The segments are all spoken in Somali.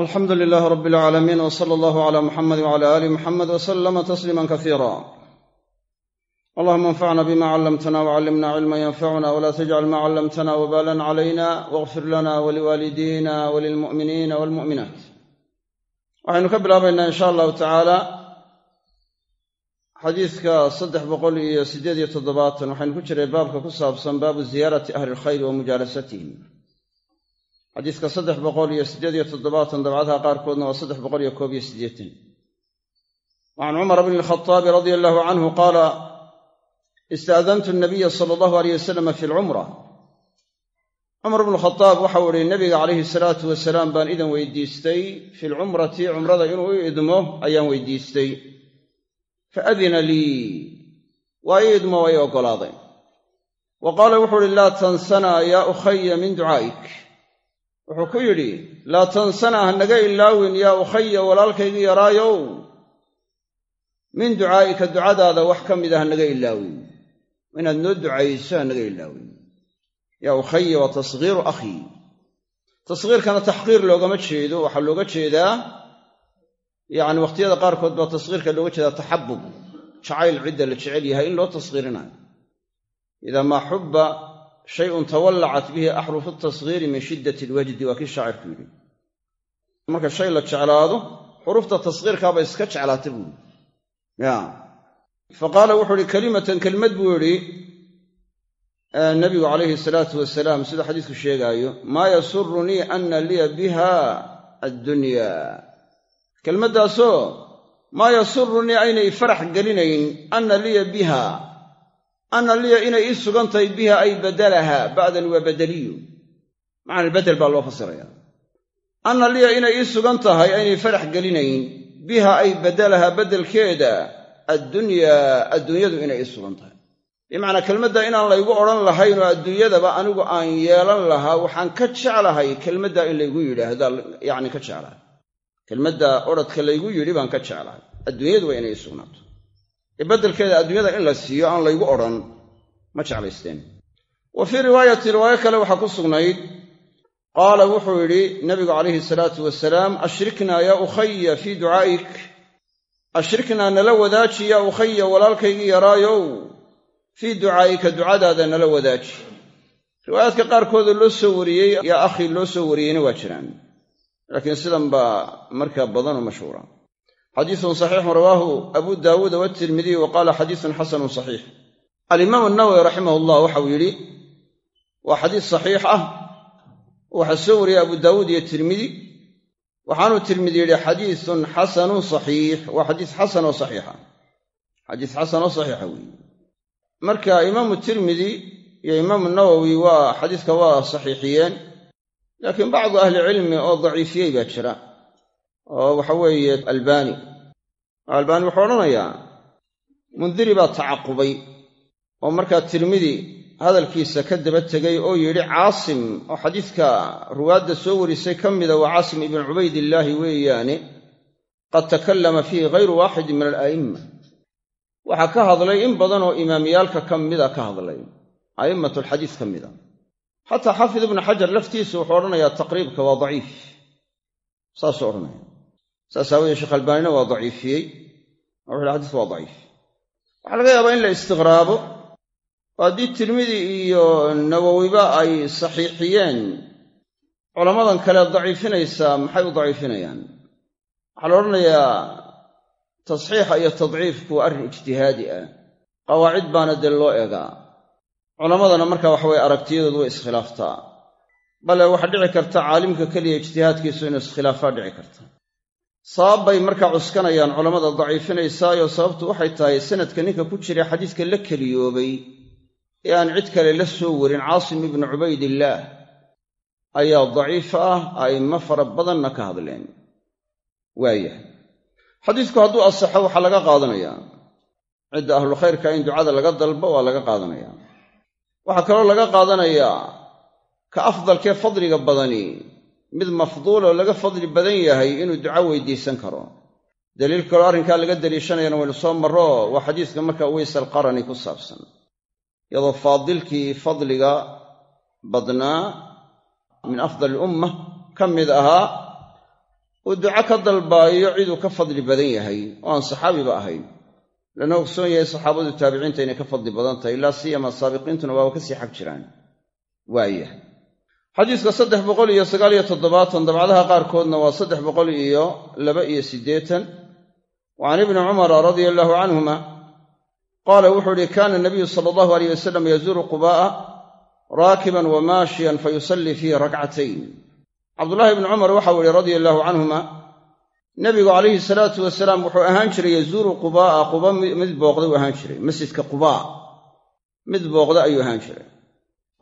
alxamdu lilaah rab alcaalamiin w sala allahu cala muxamedi wcala aali muxamed w salama tasliima kasiira allahuma anfacna bima callamtana wcallimna cilma yanfacuna wla tajcal ma callamtana wbalan calayna wاغfir lana waliwaalidina walilmu'miniina walmu'minaat waxaynu ka bilaabaynaa in sha allahu tacaala xadiidka saddex boqol iyo siddeed iyo toddobaatan. Waxaynu ku jiray baabka ku saabsan baabu ziyaarati ahli ilkhayri wa mujaalasatihim xadiiska saddex boqol iyo siddeed iyo toddobaatan dabcadaha qaarkoodna waa saddex boqol iyo koob iyo siddeetan. Wa can cumar bni alkhaaabi radia allahu canhu qaala istaadantu nabiya sala allahu aleyh wasalama fi lcumra cumar bnu khadaab waxau ihi nabiga calayhi salaatu wasalaam baan idan weydiistay. Fi lcumrati cumrada inuu i idmo ayaan weydiistay. Faadina lii. Waa ii idmo waa ii oggolaaday wa qaala wuxuu uhi laa tansanaa yaa ukhaya min ducaa'ik wuxuu ku yidhi laa tansana ha naga ilaawin yaa ukhaya walaalkaygi yaraayow. Min ducaa'ika ducadaada wax ka mida ha naga ilaawin. Inaad noo ducayso ha naga ilaawin. Yaa ukhaya waa tasghiiru akhii tasghiirkana taxqiir loogama jeedo. Waxaa looga jeedaa yacni wakhtiyada qaarkood baa tasghiirka looga jeedaa taxabub. Jacayl cidda la jecel yahay in loo tasghiirinayo. Idaa maa xubba shayun tawallacat bihi axrufu tasghiiri min shiddati alwajdi waa kii shaacirku yidhi marka shay la jeclaado xurufta tasghiirkaaba iska jeclaata buu yidhi ya fa qaala wuxuu ihi kalimatan kelmad buu yidhi nabigu calayhi salaatu wasalaam siduu xadiisku sheegaayo maa yasurunii ana liya biha addunya kelmaddaasoo maa yasurunii aynay farax gelinayn anna liya biha anna liya inay ii sugan tahay biha ay badalaha ba'dan waa badeliyu macna bedel baa loo fasiraya anna liya inay ii sugan tahay aynay farax gelinayn biha ay badalaha beddelkeeda addunyaa adduunyadu inay ii sugan tahay bimacnaa kelmadda inaan laygu odhan lahayn oo adduunyadaba anigu aan yeelan lahaa waxaan ka jeclahay kelmaddaa in laygu yidhaahda yacni ka jeclahay kelmadda odradka laygu yidhi baan ka jeclahay adduunyadu waa inay ii sugnaato ee beddelkeeda adduunyada in la siiyo aan laygu odhan ma jeclaysteen. Wa fii riwaayati riwaayo kale waxaa ku sugnayd qaala wuxuu yidhi nabigu calayhi salaatu wasalaam ashriknaa yaa ukhaya fii ducaa'ik. Ashriknaa nala wadaaji yaa ukhaya walaalkaygii yaraayow. Fii ducaa'ika ducadaada nala wadaaji. Riwaayaadka qaarkooda loo soo wariyey yaa akhii loo soo wariyeyna waa jiraan. Laakiin sidan baa markaa badanoo mashhuura xadiisun saxiixun rawaahu abu daawuuda watirmidiy wa qaala xadiisun xasanun saxiix. Alimaamu nawowi raximah llah waxau yidhi waa xadiis saxiix ah waxaa soo wariyey abu daawuud iyo tirmidi waxaanuu tirmidi yidhi xadiisun xasanun saxiix waa xadiis xasan oo saxiixa. Xadiis xasan oo saxiixa weeye marka imaamu tirmidi iyo imaamu nawowi waa xadiiska waa saxiixiyeen laakiin bacdu ahlicilmi oo daciifiyey baa jira oo waxa weeye albaani albaani wuxuu odhanayaa mundiri baa tacaqubay oo markaa tirmidi hadalkiisa ka daba tegay oo yidhi caasim oo xadiidka ruwaadda soo warisay ka mida waa caasim ibnu cubaydillaahi weeyaane qad takallama fiihi hayru waaxidin min ala'imma. Waxaa ka hadlay in badan oo imaamiyaalka ka mida ka hadlay a'immat alxadiis ka mida. Xataa xaafid ibnu xajar laftiisu wuxuu odhanayaa taqriibka waa daciif saasuu odhanaya saas aawadee sheekh albaanina waa daciifiyey wuxu yhi xadiisku waa daciif. Waxaa laga yaabaa in la istiqraabo. Oo haddii tirmidi iyo nawowiba ay saxiixiyeen culammadan kale daciifinaysaa maxay u daciifinayaan? Waxaa la odhanayaa tasxiixa iyo tadciifku waa arrin ijtihaadi ah. Qawaacid baana dee loo eegaa. Culammadana marka waxaweye aragtiyadoodu way iskhilaaftaa. Bale waxaa dhici karta caalimka keliya ijtihaadkiisu inuu iskhilaafaa dhici karta sabab bay markaa cuskanayaan culammada daciifinaysaayo sababtu waxay tahay sanadka ninka ku jira xadiiska la keliyoobay ee aan cid kale la soo warin caasim ibnu cubaydillaah ayaa daciif ah a'immo fara badanna ka hadleen. Waayahay xadiisku hadduu asaxo waxaa laga qaadanayaa cidda ahlu khayrka in ducada laga dalbo waa laga qaadanayaa waxaa kaloo laga qaadanayaa ka afdalkee fadliga badani mid mafduuloo laga fadli badan yahay inuu duco weydiisan karo. Daliil kaloo arrinkaa laga daliishanayana waynu soo marro waa xadiiska marka uways alqarani ku saabsan. Iyadoo faadilkii fadliga badnaa min afdal umma ka mid ahaa uu duco ka dalbaayo ciduu ka fadli badan yahay oo aan saxaabiba ahayn. Lana ogsoon yahay saxaabadu taabiciinta inay ka fadli badan tahay ilaa siyama saabiqiintuna waaba ka sii xag jiraan. Waayah xadiiska saddex boqol iyo sagaaliyo toddobaatan dabcadaha qaarkoodna waa saddex boqol iyo laba iyo siddeetan. Wa can ibni cumara radia allaahu canhuma qaala wuxuu ihi kaana nabiyu sala allahu aleyh wasalam yazuuru qubaa'a raakiban wa maashiyan fa yusallii fiihi rakcatayn cabdullaahi ibni cumar waxau ihi radia allaahu canhuma nebigu calayhi salaatu wasalaam wuxuu ahaan jiray yazuuru qubaa'a quba mid booqda uu ahaan jiray masjidka qubaa mid booqda ayuu ahaan jiray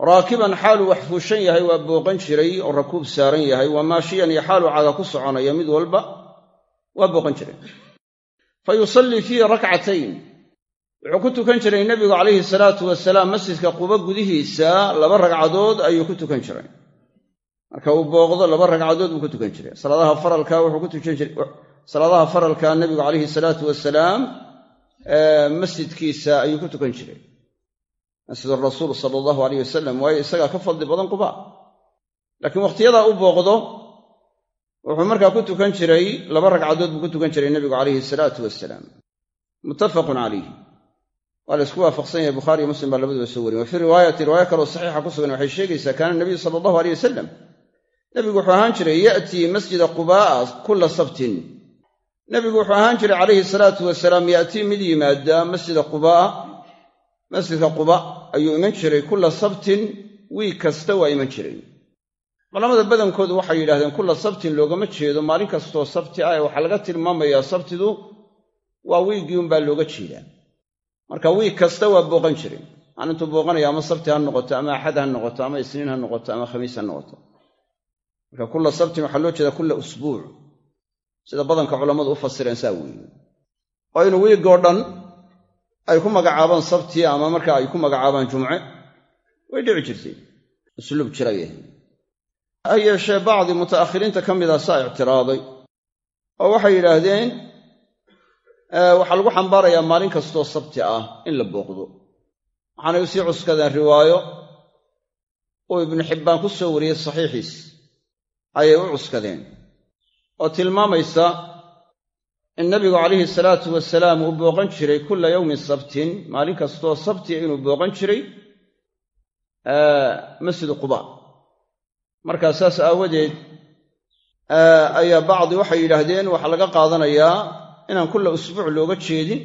raakiban xaaluu wax fuushan yahay waa booqan jiray oo rakuub saaran yahay waa maashiyan iyo xaaluu caga ku soconaya mid walba waa booqan jiray. Fa yusallii fiihi rakcatayn wuxuu ku tukan jiray nebigu calayhi salaatu wasalaam masjidka quba gudihiisa laba ragcadood ayuu ku tukan jiray. Marka uu booqdo laba ragcadood buu ku tukan jiray. Salaadaha faralka wuxuu ku tukan jiray salaadaha faralka nebigu calayhi salaatu wasalaam masjidkiisa ayuu ku tukan jiray masjid rasuul sala allahu aleyh wasalam waayo isagaa ka fadli badan quba. Laakiin wakhtiyadaa u booqdo wuxuu markaa ku tukan jiray laba ragcadood buu ku tukan jiray nebigu calayhi salaatu wasalaam muttafaqun calayh waa la isku waafaqsan yahay bukhaariyo muslim baa labaduba soo wariyen wa fii riwaayati riwaayo kaloo saxiixa ku sugan waxay sheegaysaa kaana nabiyu sala allahu aleyh wasalam nebigu wuxuu ahaan jiray ya'tii masjida qubaa'a kulla sabtin. Nebigu wuxuu ahaan jiray calayhi salaatu wasalaam ya'tii mid yimaada masjida qubaa'a masjidka quba ayuu iman jiray kulla sabtin wiig kasta waa iman jiray. Culamada badankoodu waxay yidhahdeen kulla sabtin loogama jeedo maalin kastoo sabti ah ee waxaa laga tilmaamayaa sabtidu waa wiiggii unbaa looga jeedaa. Marka wiig kasta waa booqan jiray. Maalintuu booqanaya ama sabti ha noqoto ama axad ha noqoto ama isniin ha noqoto ama khamiis ha noqoto. Marka kulla sabtin waxaa loo jeedaa kulla usbuuc. Sida badanka culammadu u fasireen saa weeye. Oo inuu wiiggoo dhan ay ku magacaabaan sabti ama marka ay ku magacaabaan jumce way dhici jirtay. Usluub jira yahay ha yeeshee bacdi muta'akhiriinta ka mida saa ictiraaday oo waxay yidhaahdeen waxaa lagu xambaarayaa maalin kastoo sabti ah in la booqdo. Waxaanay u sii cuskadeen riwaayo uu ibnu xibbaan ku soo wariyey saxiixiis. Ayay u cuskadeen oo tilmaamaysa in nabigu calayhi salaatu wasalaam uu booqan jiray kulla yowmin sabtin maalin kastoo sabtia inuu booqan jiray masjidu quba. Markaa saas aawadeed ayaa bacdi waxay yidhaahdeen waxaa laga qaadanayaa inaan kulla usbuuc looga jeedin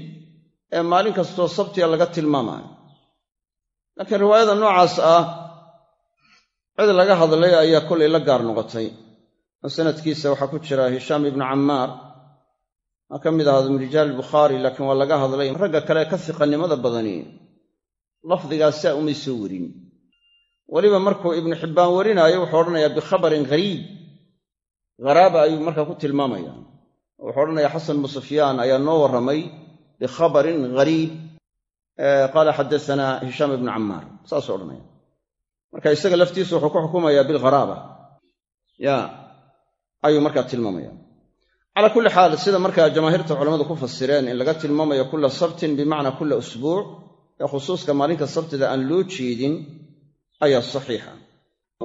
ee maalin kastoo sabtiga laga tilmaamayo. Laakiin riwaayada noocaas ah cid laga hadlay ayaa kollay la gaar noqotay. Oo sanadkiisa waxaa ku jira hishaam ibnu cammaar maa ka mid ahaado min rijaal bukhaari laakiin waa laga hadlay ragga kale ka siqannimada badani. Lafdigaas saa umay soo werin weliba markuu ibnu xibbaan warinaayo wuxuu odhanayaa bikhabarin ghariib haraaba ayuu markaa ku tilmaamaya. Wuxuu odhanayaa xasan bnu ayaa noo warramay bikhabarin ghariib qaala xadasanaa hishaam ibnu cammaar. Saasuu odhanaya marka isaga laftiisu wuxuu ku xukumayaa bilgharaaba ya ayuu markaa tilmaamaya calaa kulli xaal sida markaa jamaahiirta culammadu ku fasireen in laga tilmaamayo kulla sabtin bimacnaa kulla usbuuc ee khusuuska maalinka sabtida aan loo jeedin ayaa saxiixa.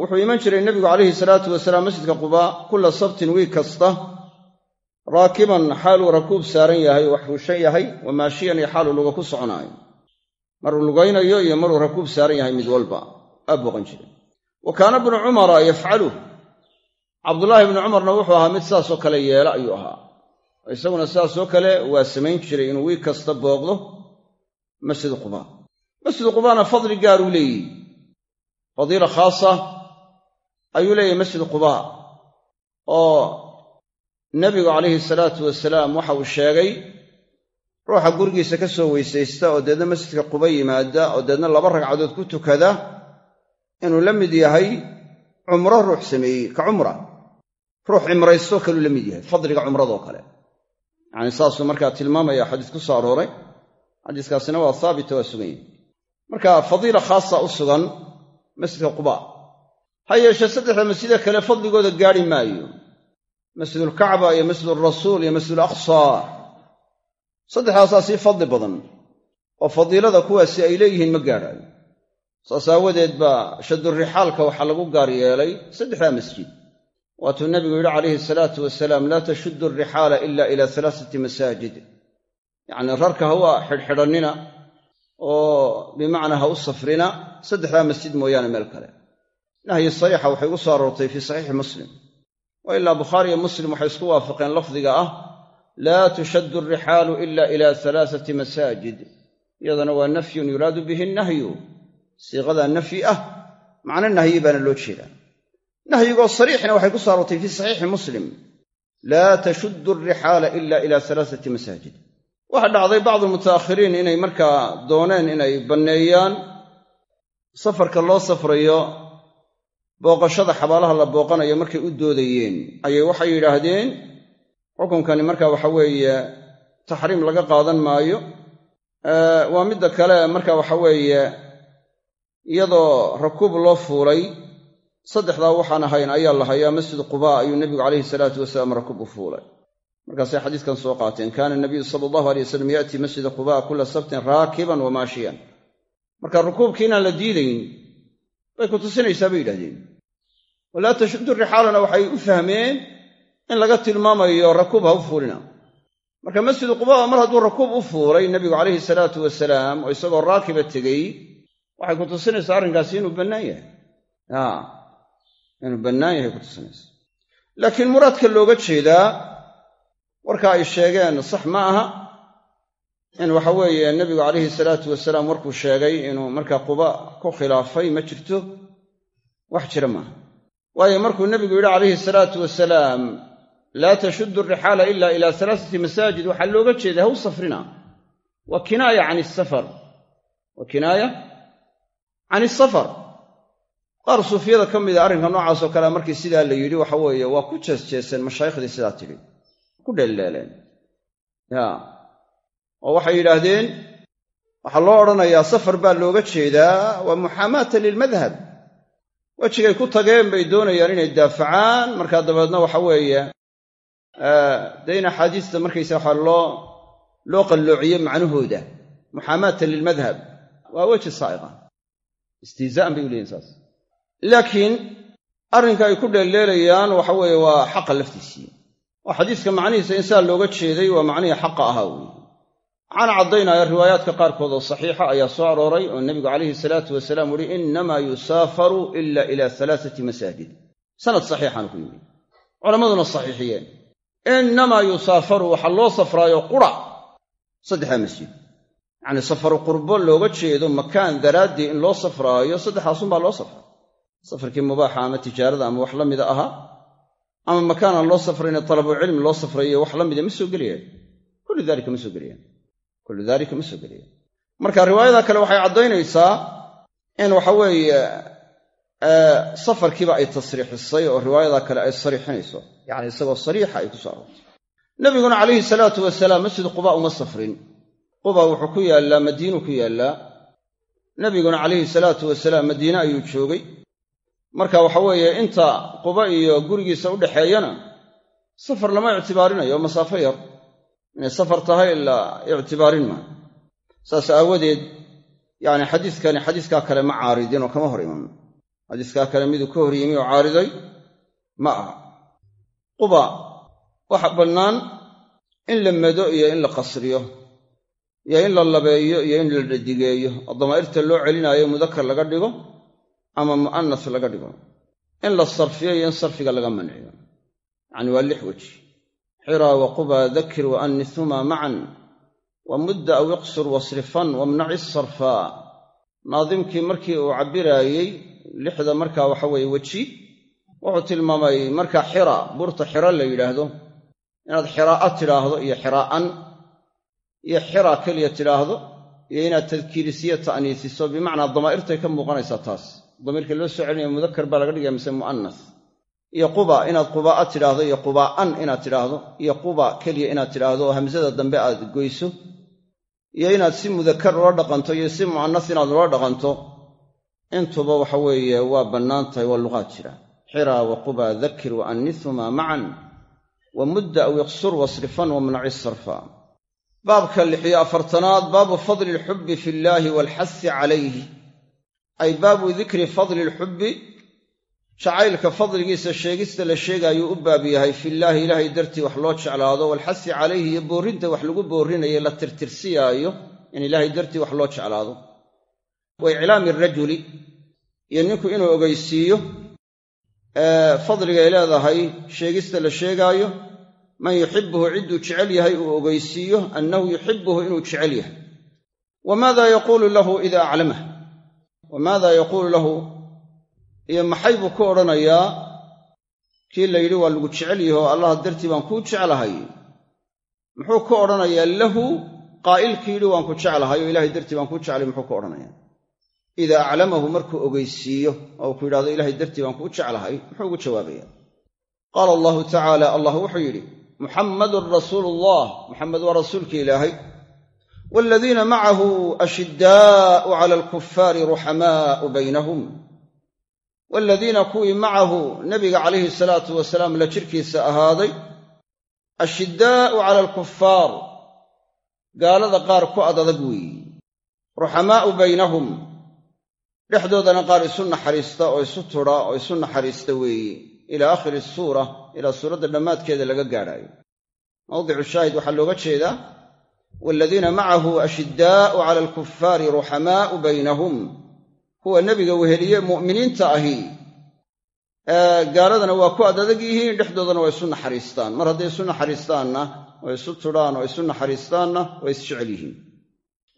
Wuxuu iman jiray nebigu calayhi salaatu wasalaam masjidka qubaa kulla sabtin wiig kasta raakiban xaaluu rakuub saaran yahay oo wax fuushan yahay wa maashiyan iyo xaaluu luga ku soconaayo. Maruu lugaynayo iyo maruu rakuub saaran yahay mid walba aa booqan jiray. Wa kaana bnu cumara yafcaluh cabdullaahi bnu cumarna wuxuu ahaa mid saasoo kale yeela ayuu ahaa. Isaguna sidaasoo kale waa samayn jiray inuu wiig kasta booqdo masjid qubaa masjid qubaana fadli gaaruu leeyihi fadiila khaasa ayuu leeyahy masjid qubaa oo nebigu calayhi salaatu wasalaam waxa uu sheegay ruuxa gurigiisa ka soo weysaysta oo deedna masjidka quba yimaada oo deedna laba ragcadood ku tukada inuu la mid yahay cumro ruux sameeyey ka cumra ruux cimraystoo kaluu la mid yahay fadliga cumradoo kale. Yacni saasuu markaa tilmaamaya xadiis ku soo arooray. Xadiiskaasina waa haabita waa sugan yahay marka fadiila khaasa u sugan masjidka quba. Ha yeeshee saddexda masjide kale fadligooda gaadhi maayo. Masjidulkacba iyo masjidulrasuul iyo masjidulaqsaa saddexdaasaa sii fadli badan oo fadiilada kuwaasi ay leeyihiin ma gaadhaayo. Saas aawadeed baa shadurixaalka waxaa lagu gaar yeelay saddexdaa masjid waatuu nabigu yidhi calayhi salaatu wasalaam laa tashuddu alrixaala ila ila alaaati masaajid. Yacnii rarka ha u xidhxidhannina oo bimacnaa ha u safrina saddexdaa masjid mooyaane meel kale. Nahyi sariixa waxay ugu soo aroortay fii saxiixi muslim. Wa ilaa bukhaari iyo muslim waxay isku waafaqeen lafdiga ah laa tushaddu alrixaalu ila ila alaaati masaajid. Iyadana waa nafyun yuraadu bihi nahyu siiqadaa nafyi ah macno nahyi baana loo jeedaa nahyigoo sariixna waxay ku aroortay fii saxiixi muslim. Laa tashuddu alrixaala ila ila alaaati masaajid. Waxaa dhacday bacdu mutaakhiriin inay markaa dooneen inay banneeyaan. Safarka loo safrayo booqashada xabaalaha la booqanayo markay u doodayeen ayay waxay yidhaahdeen xukunkani marka waxa weeye taxriim laga qaadan maayo. Waa midda kale marka waxa weeye iyadoo rakuub loo fuulay saddexdaa waxaan ahayn ayaa la hayaa masjid qubaa ayuu nebigu calayhi salaatu wasalaam rakuub u fuulay. Markaasay xadiiskan soo qaateen kaana nabiyu sala allahu alay wasalam ya'tii masjida qubaa kula sabtin raakiban wa maashiyan. Marka rukuubkii inaan la diidayn bay ku tusinaysaa bay yidhahdeen walaa tashuddu rixaalana waxay u fahmeen in laga tilmaamayo rakuub ha u fuulina. Marka masjidu qubaa mar hadduu rakuub u fuulay nebigu calayhi salaatu wasalaam oo isagoo raakiba tegey waxay ku tusinaysaa arrinkaasi inuu bannaan yahay inuu bannaan yahay ku tusinaysa laakiin muraadka looga jeedaa warka ay sheegeen sax ma aha in waxa weeye nebigu calayhi salaatu wasalaam warkuu sheegay inuu markaa quba ku khilaafay ma jirto wax jira maaha waayo markuu nebigu yidhi calayhi salaatu wasalaam laa tashuddu alrixaala ila ila alaaati masaajid waxaa looga jeeda ha u safrina waa kinaaya can isafar waa kinaaya can isafar qaar suufiyada ka mida arrinka noocaasoo kalea markii sidaa la yidhi waxa weeye waa ku jeesjeeseen mashaaikhdii sidaa tidhi ku dheeldheeleen ya. Oo waxay yidhaahdeen waxaa loo odhanayaa safar baa looga jeedaa waa muxaamaata lilmadhab wejigay ku tageen bay doonayaan inay daafacaan. Markaa dabeedna waxa weeye dee in axaadiista markaysa waxaa loo loo qalloociye macnahooda. Muxaamaata lilmadhab waa weji saa'iqa. Istihzaa'an bay u leeyihiin saas laakiin arrinka ay ku dheeldheelayaan waxa weeye waa xaqa laftiisii. Oo xadiiska macnihiisa in saa looga jeeday waa macnihii xaqa ahaa weeye. Waxaana caddaynaya riwaayaadka qaarkood oo saxiixa ayaa soo arooray oo nebigu calayhi salaatu wasalaam uhi innamaa yusaafaru ila ila alaaati masaajid. Sanad saxiixaanu ku yimi culammaduna saxiixiyeen. Innamaa yusaafaru waxaa loo safraayo qura saddexdaa masjid. Yacnii safaru qurbo looga jeedo makaan daraaddii in loo safraayo saddexdaasunbaa loo safraa safarkii mubaaxa ama tijaarada ama wax la mida ahaa ama makaanaan loo safrayne talabucilmi loo safrayo wax la mida ma soo gelayaan kullu daalika ma soo gelayaan kullu daalika ma soo gelayaan marka riwaayada kale waxay caddaynaysaa in waxa weeye safarkiiba ay tasriixisay oo riwaayada kale ay sariixinayso. Yacni isagoo sariixa ay ku soo aroortay. Nebiguna calayhi salaatu wasalaam masjid quba uma safrin. Quba wuxuu ku yaallaa madiinu ku yaallaa. Nebiguna calayhi salaatu wasalaam madiine ayuu joogay marka waxa weeye inta quba iyo gurigiisa u dhaxeeyana safar lama ictibaarinayo masaafo yar. Inay safar tahay ilaa ictibaarin maayo. Saas aawadeed yacni xadiiskani xadiiskaa kale ma caaridin oo kama hor iman. Xadiiskaa kale miduu ka hor yimi oo caariday ma aha. Quba waxa bannaan in la mado iyo in la qasriyo iyo in la labeeyo iyo in la dhadigeeyo oo damaa'irta loo celinaayo mudakar laga dhigo ama mu'anas laga dhigo. In la sarfiyo iyo in sarfiga laga manciyo yacni waa lix weji. Xiraa wa quba dakir wa annisumaa macan wa mudda aw iqsur wasrifan wamnaci sarfaa naadimkii markii uu cabbiraayey lixda markaa waxa weeye weji wuxuu tilmaamay markaa xira buurta xira la yidhaahdo. Inaad xiraa'a tidhaahdo iyo xiraa'an iyo xira keliya tidhaahdo iyo inaad tadkiirisiyo ta'niisiso bimacnaa damaa'irtay ka muuqanaysaa taas damiirka loo soo celinaya mudakar baa laga dhigaya mise mu'anas iyo quba inaad qubaa'a tidhaahdo iyo qubaa'an inaad tidhaahdo iyo quba keliya inaad tidhaahdo oo hamsada dambe aad goyso iyo inaad si mudakar ula dhaqanto iyo si mu'anas inaad ula dhaqanto intuba waxa weeye waa bannaan tahay waa luqaad jira. Xira wa quba dakir wa annisumaa macan wa mudda aw iqsur wasrifan wamnaci sarfa. Baabka lixiyo afartanaad baabu fadli alxubbi fi illaahi waalxasi calayhi ay baabu dikri fadli alxubbi jacaylka fadligiisa sheegista la sheegaayuu u baab yahay fillaahi ilaahay dartii wax loo jeclaado walxasi calayhi iyo boorrinta wax lagu boorrinayo la tirtirsiyaayo in ilaahay dartii wax loo jeclaado. Wa iclaami rajuli iyo ninku inuu ogeysiiyo fadligay leedahay sheegista la sheegaayo man yuxibuhu cidduu jecel yahay uu ogeysiiyo annahu yuxibuhu inuu jecel yahay. Wa maada yaquulu lahu ida aclamah wa yaquulu lahu iyo maxay buu ku odhanayaa? Kii la yidhi waa lagu jecel yaho allah dartii baan kuu jeclahay muxuu ku odhanayaa lahu qaa'ilkii yidhi waan ku jeclahay oo ilahay dartii baan kuu jeclay muxuu ku odhanayaa. Idaa aclamahu markuu ogeysiiyo oo ku yidhahdo ilahay dartii baan kuu jeclahay muxuu ugu jawaabaya qaala allahu tacaala allah wuxuu yidhi muxammadun rasuulu ullah muxamed waa rasuulki ilaahay waaladiina macahu ashiddaa'u cala alkufaari ruxamaa'u baynahum waaladiina kuwii macahu nebiga calayhi salaatu wasalaam la jirkiisa ahaaday ashiddaa'u cala alkufaar gaalada qaar ku adadag weeyi ruxamaa'u baynahum dhexdoodana qaar isu naxariista oo isu tudha oo isu naxariista weeye ilaa aakhiri suura ilaa suuradda dhammaadkeeda laga gaadhaayo mawdicu shaahid waxaa looga jeedaa waaladiina macahu ashiddaa'u cala alkufaari ruxamaa'u baynahum kuwa nebiga weheliye mu'miniinta ahi gaaladana waa ku adadag yihiin dhexdoodana waa isu naxariistaan mar hadday isu naxariistaanna oo isu tudhaan oo isu naxariistaanna waa isjecel yihiin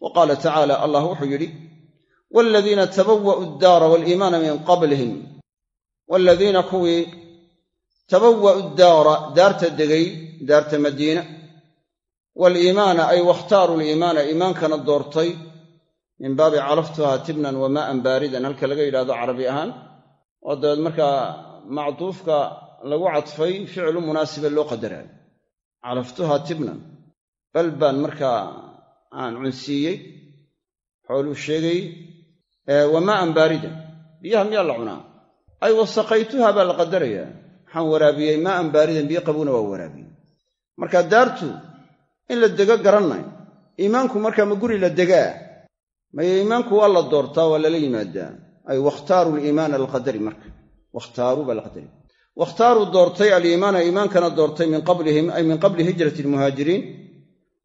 wa qaala tacaala allah wuxuu yidhi waaladiina tabawa'u addaara waaliimaana min qablihim waaladiina kuwii tabawa'u daara daarta degay daarta madiina waaliimaana ay wakhtaaru liimaana iimaankana doortay min baabi calaftuhaa tibnan wa maa'an baaridan halka laga yidhahdo carabi ahaan oo dabeed markaa macduufka lagu cadfay ficilu munaasiba loo qadaraayo calaftuhaa tibnan bal baan markaa aan cunsiiyey xooluu sheegay wa maa'an baaridan biyaha miyaa la cunaa ay wasaqaytuha baa la qadarayaa waxaan waraabiyey maa'an baaridan biyo qabuuna waa waraabiyey marka daartu in la dego garannay iimaanku markaa ma guri la degaa maya iimaanku waa la doortaa waa lala yimaadaa ay wakhtaaru liimaana alqadari marka. Wakhtaaruu baa laqadari doortay aliimaana iimaankana doortay min qablihim ay min qabli hijrati almuhaajiriin.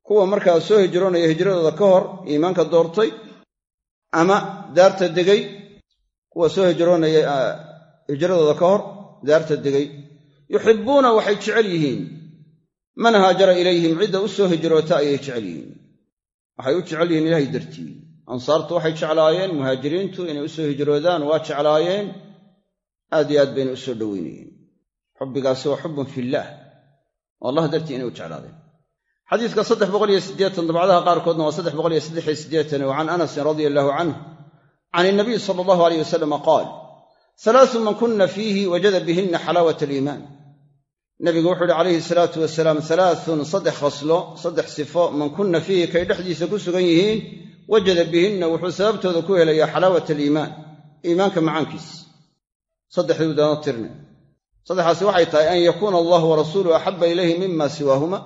Kuwa markaa soo hijroonaya hijradooda ka hor iimaanka doortay ama daarta degay. Kuwa soo hijroonaya hijradooda ka hor daarta degay. Yuxibbuuna waxay jecel yihiin man haajara ilayhim cidda u soo hijroota ayay jecel yihiin. Waxay u jecel yihiin ilaahay dartii. Ansaartu waxay jeclaayeen muhaajiriintu inay u soo hijroodaan waa jeclaayeen. Aad iyo aad bayna u soo dhoweynayeen xubbigaasi waa xubbun fillaah oo allah dartii inay u jeclaadeen. Xadiiska dabcadaha qaarkoodna waa wa can anasin radia allahu canh can inabiy sala allahu aleyh wasalama qaal halaasu man kunna fiihi wajada bihinna xalaawat aliimaan nabigu wuxuu uhi calayhi salaatu wasalaam halaasun saddex khaslo saddex sifo man kunna fiihi kay dhexdiisa ku sugan yihiin wajada bihinna wuxuu sababtooda ku helayaa xalaawat aliimaan iimaanka macaankiisa saddexdii daano tirne saddexaasi waxay tahay an yakuuna allahu wa rasuuluhu axabba ilayhi mima siwaahuma.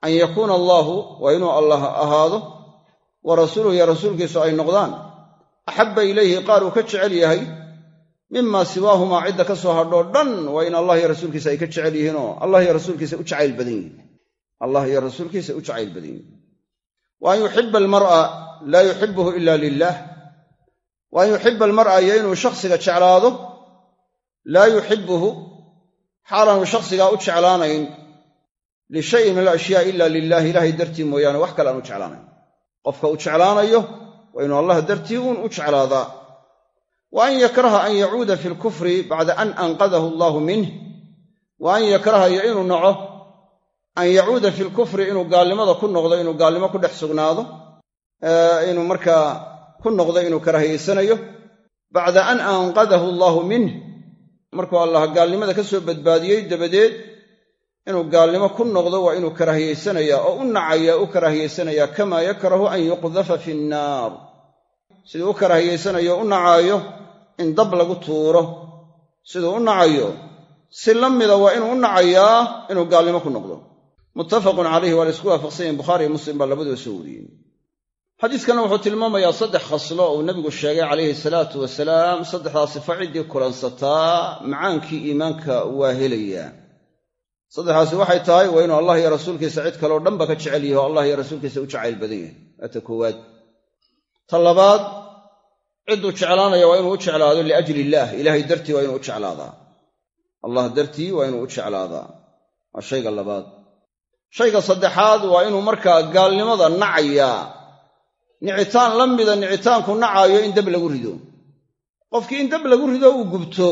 An yakuuna allaahu waa inuu allah ahaado wa rasuuluhu iyo rasuulkiisu ay noqdaan. Axabba ilayhi qaar uu ka jecel yahay mima siwaahumaa cidda ka soo hadhoo dhan waa in allah iyo rasuulkiisa ay ka jecel yihiinoo allah iyo rasuulkiisa u jacayl badan yihiin. Allah iyo rasuulkiisa u jacayl badan yihiin. Wa an yuxiba almar'a laa yuxibuhu ila lilah wa an yuxiba almar'a iyo inuu shakhsiga jeclaado laa yuxibuhu xaalaanu shakhsigaa u jeclaanayn lishayin min alashyaa ila lilahi ilaahay dartii mooyaane wax kale aan u jeclaanayn. Qofka uu jeclaanayo waa inuu allah dartii uun u jeclaadaa wa an yakraha an yacuuda fi lkufri bacda an anqadahu allaahu minh wa an yakraha iyo inuu naco an yacuuda fi lkufri inuu gaalnimada ku noqdo inuu gaalnimo ku dhex sugnaado inuu markaa ku noqdo inuu karahiyaysanayo bacda an anqadahu allaahu minh markuu allah gaalnimada ka soo badbaadiyey dabadeed inuu gaalnimo ku noqdo waa inuu karaahiyaysanayaa oo u nacaya u karaahiyaysanayaa kamaa yakrahu an yuqdafa fi nnaar siduu u karaahiyaysanayo u nacaayo in dab lagu tuuro. Siduu u nacayo si la mida waa inuu u nacayaa inuu gaalnimo ku noqdo. Muttafaqun calayhi waa la isku waafaqsan yahin bukhaari iyo muslim baa labaduba soo wariyey xadiiskana wuxuu tilmaamayaa saddex khaslo uu nebigu sheegay calayhi salaatu wasalaam saddexdaa sifo ciddii kulansataa macaankii iimaanka waa helayaa saddexdaasi waxay tahay waa inuu allah iyo rasuulkiisa cid kaleo dhanba ka jecel yaho allah iyo rasuulkiisa u jacayl badan yahay. Ta koowaad. Ta labaad cidduu jeclaanaya waa inuu u jeclaado liajli illaah. Ilaahay dartii waa inuu u jeclaadaa. Allah dartii waa inuu u jeclaadaa. Waa shayga labaad. Shayga saddexaad waa inuu markaa gaalnimada nacayaa nicitaan la mida nicitaanku nacaayo in dab lagu rido. Qofkii in dab lagu rido uu gubto.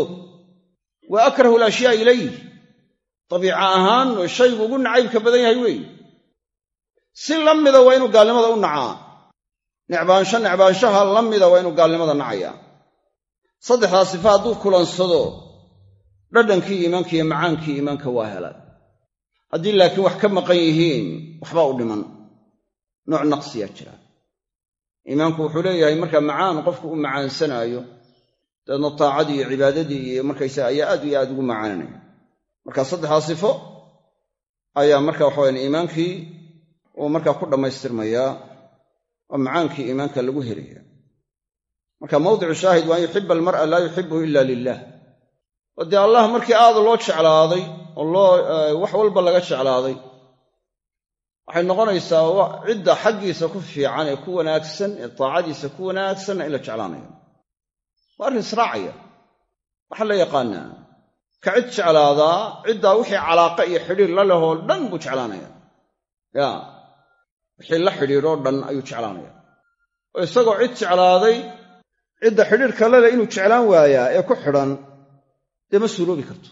Waa akrahu alashyaa ilayh. Dabiica ahaan shaygu ugu nacaybka badan yahay weeye si la mida waa inuu gaalnimada u nacaa necbaansho necbaanshaha la mida waa inuu gaalnimada nacayaa saddexdaa sifa hadduu kulansado dhadhankii iimaanka iyo macaankii iimaanka waa helay. Haddii laakiin wax ka maqan yihiin waxbaa u dhiman. Nooc naqsiyaa jira. Iimaanku wuxuu leeyahay marka macaan qofku u macaansanaayo dabeedna taacadii iyo cibaadadii iyo markaysa ayaa aad iyo aad ugu macaananaya marka saddexdaa sifo ayaa marka waxawayan iimaankii uu markaa ku dhammaystirmayaa oo macaankii iimaanka lagu helaya marka mawdicu shaahid waa an yuxiba almar'a laa yuxibuhu ila lilah oo dee allah markii aad loo jeclaaday oo loo wax walba laga jeclaaday waxay noqonaysaa cidda xaggiisa ku fiican ee ku wanaagsan ee taacadiisa ku wanaagsanna in la jeclaanayo waa arrin israacaya waxaa la yaqaanaa ka cid jeclaadaa ciddaa wixii calaaqa iyo xidhiir la lehoo dhan buu jeclaanaya ya wixii la xidhiidhoo dhan ayuu jeclaanaya. Oo isagoo cid jeclaaday cidda xidhiirka la leh inuu jeclaan waayaa ee ku xidhan dee ma suuroobi karto.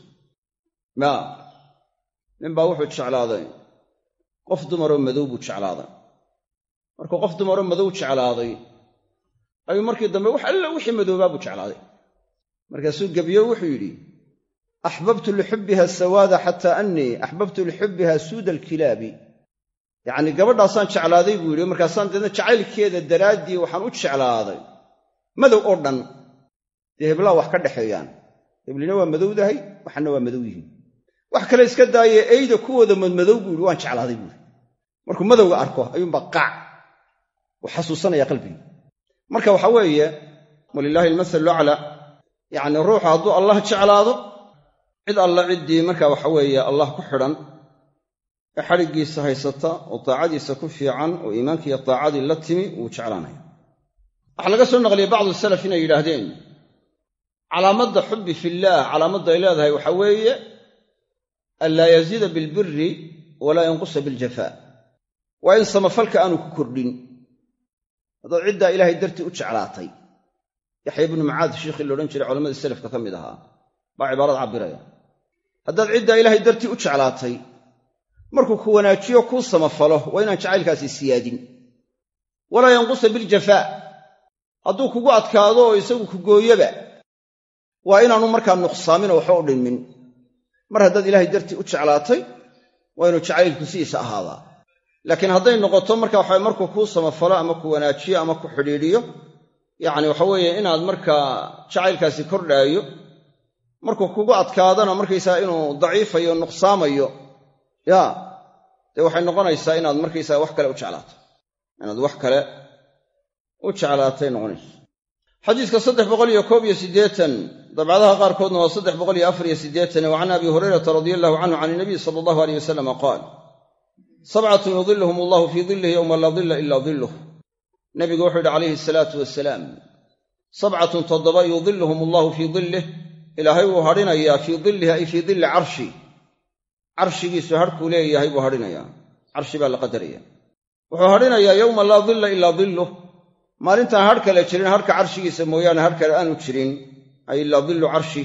Ya ninbaa wuxuu jeclaaday. Qof dumaroo madow buu jeclaaday. Markuu qof dumaroo madow jeclaaday ayuu markii dambe wax alla wixii madoobaa buu jeclaaday. Markaasuu gebiyo wuxuu yidhi axbabtu lixubbiha sawaada xataa annii axbabtu lixubbiha suuda alkilaabi yacnii gabadhaasaan jeclaaday buu yidhi markaasaan deedna jacaylkeeda daraaddii waxaan u jeclaaday. Madow oo dhan. Dee heblaa wax ka dhexeeyaan. Heblina waa madowdahay waxana waa madow yihiin. Wax kale iska daaye eyda kuwooda madmadow buu yidhi waan jeclaaday buuhi markuu madowga arko ayuunbaa qaac. U xasuusanaya qalbigii. Marka waxa weeye walilaahi almasalu aclaa yacnii ruuxu hadduu allah jeclaado cid alla ciddii marka waxa weeye allah ku xidhan ee xadhiggiisa haysata oo taacadiisa ku fiican oo iimaankiiyo taacadii la timi wuu jeclaanaya. Waxaa laga soo naqliyey bacdu salaf inay yidhaahdeen calaamadda xubbi fillaah calaamadda ay leedahay waxaa weeye an laa yaziida bilbiri walaa yanqusa biljafaa waa in samafalka aanu ku kordhin. Haddaad ciddaa ilaahay dartii u jeclaatay. Yaxya ibnu mucaad shiikhii laodhan jiray culamadii salafka ka mid ahaa baa cibaarad cabbiraya. Haddaad ciddaa ilaahay dartii u jeclaatay markuu ku wanaajiyo kuu samafalo. Waa inaan jacaylkaasi siyaadin. Walaa yanqusa biljafaa. Hadduu kugu adkaado oo isagu ku gooyoba waa inaanu markaa nuqsaaminoo waxba u dhinmin mar haddaad ilaahay dartii u jeclaatay waa inuu jacaylku sidiisa ahaadaa. Laakiin hadday noqoto marka waxa markuu kuu samafalo ama ku wanaajiyo ama ku xidhiidhiyo yacni waxa weeye inaad markaa jacaylkaasi kordhaayo markuu kugu adkaadana markaysaa inuu daciifayo nuqsaamayo ya dee waxay noqonaysaa inaad markaysaa wax kale u jeclaato. Inaad wax kale u jeclaatay noqonayso. Xadiiska saddex boqol iyo koob iyo siddeetan dabcadaha qaarkoodna waa saddex boqol iyo afar iyo siddeetan wa can abi hurayrata radia allahu canhu can inabiy sala allahu aleyh wasalama qaal sabcatun yudiluhum allahu fii dillihi yowma laa dilla ila dilluh nabigu wuxuu yidhi calayhi asalaatu wasalaam sabcatun toddoba yudiluhum allahu fii dillih ilaahay wuu hadhinayaa fii dillihi ay fii dilli carshi carshigiisu harhkuu leeyahay buu hadhinayaa carshi baa la qadaraya. Wuxuu hadhinayaa yowma laa dilla ilaa dilluh. Maalintaan har kale jirin harka carshigiisa mooyaane har kale aanu jirin ay ilaa dillu carshi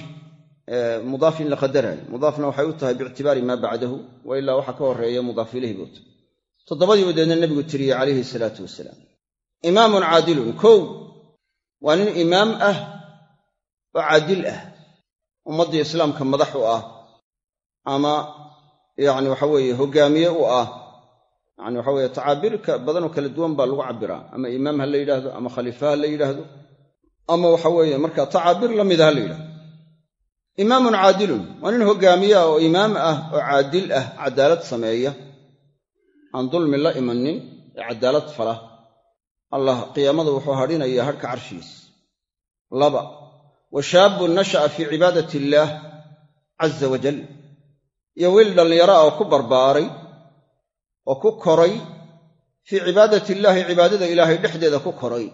mudaaf la qadaraayo mudaafna waxay u tahay biictibaari maa bacdahu wa ilaa waxa ka horreeya mudaaf ilayhi buu tahay toddobadiibu deedna nebigu tiriyey calayhi salaatu wasalaam. Imaamun caadilun. Kow waa nin imaam ah oo caadil ah. Ummaddii islaamka madax u ah ama yacni waxa weeye hoggaamiye u ah yani waxa weye tacaabiir badanoo kala duwan baa lagu cabbiraa ama imaam ha la yidhaahdo ama khaliifa ha la yidhaahdo ama waxa weeye marka tacaabiir la mida ha la yidhahdo imaamun caadilun waa nin hoggaamiye ah oo imaam ah oo caadil ah cadaalad sameeya. Aan dulmi la imanin ee cadaalad fala. Allah qiyaamada wuxuu hadhinayaa hadhka carshigiis. Laba wa shaabun nasha'a fii cibaadati illaah caza wajal iyo wiil dhallinyaro ah oo ku barbaaray oo ku koray fii cibaadati illaahi cibaadada ilaahay dhexdeeda ku koray.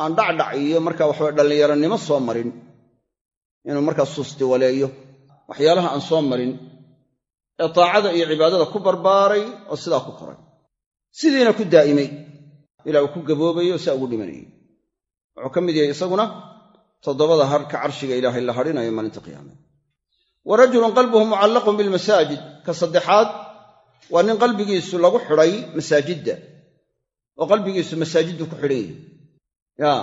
Aan dhacdhac iyo markaa waxabay dhallinyaronimo soo marin. Inuu markaa susti waleeyo waxyaalaha aan soo marin ee taacada iyo cibaadada ku barbaaray oo sidaa ku koray. Sidiina ku daa'imay. Ilaa uu ku gaboobayo saa ugu dhimanayay wuxuu ka mid yahay isaguna toddobada harka carshiga ilaahay la hadhinayo maalinta qiyaame wa rajulun qalbuhu mucallaqun bilmasaajid ka saddexaad waa nin qalbigiisu lagu xidhay masaajidda. Oo qalbigiisu masaajiddu ku xidhan yahay yaa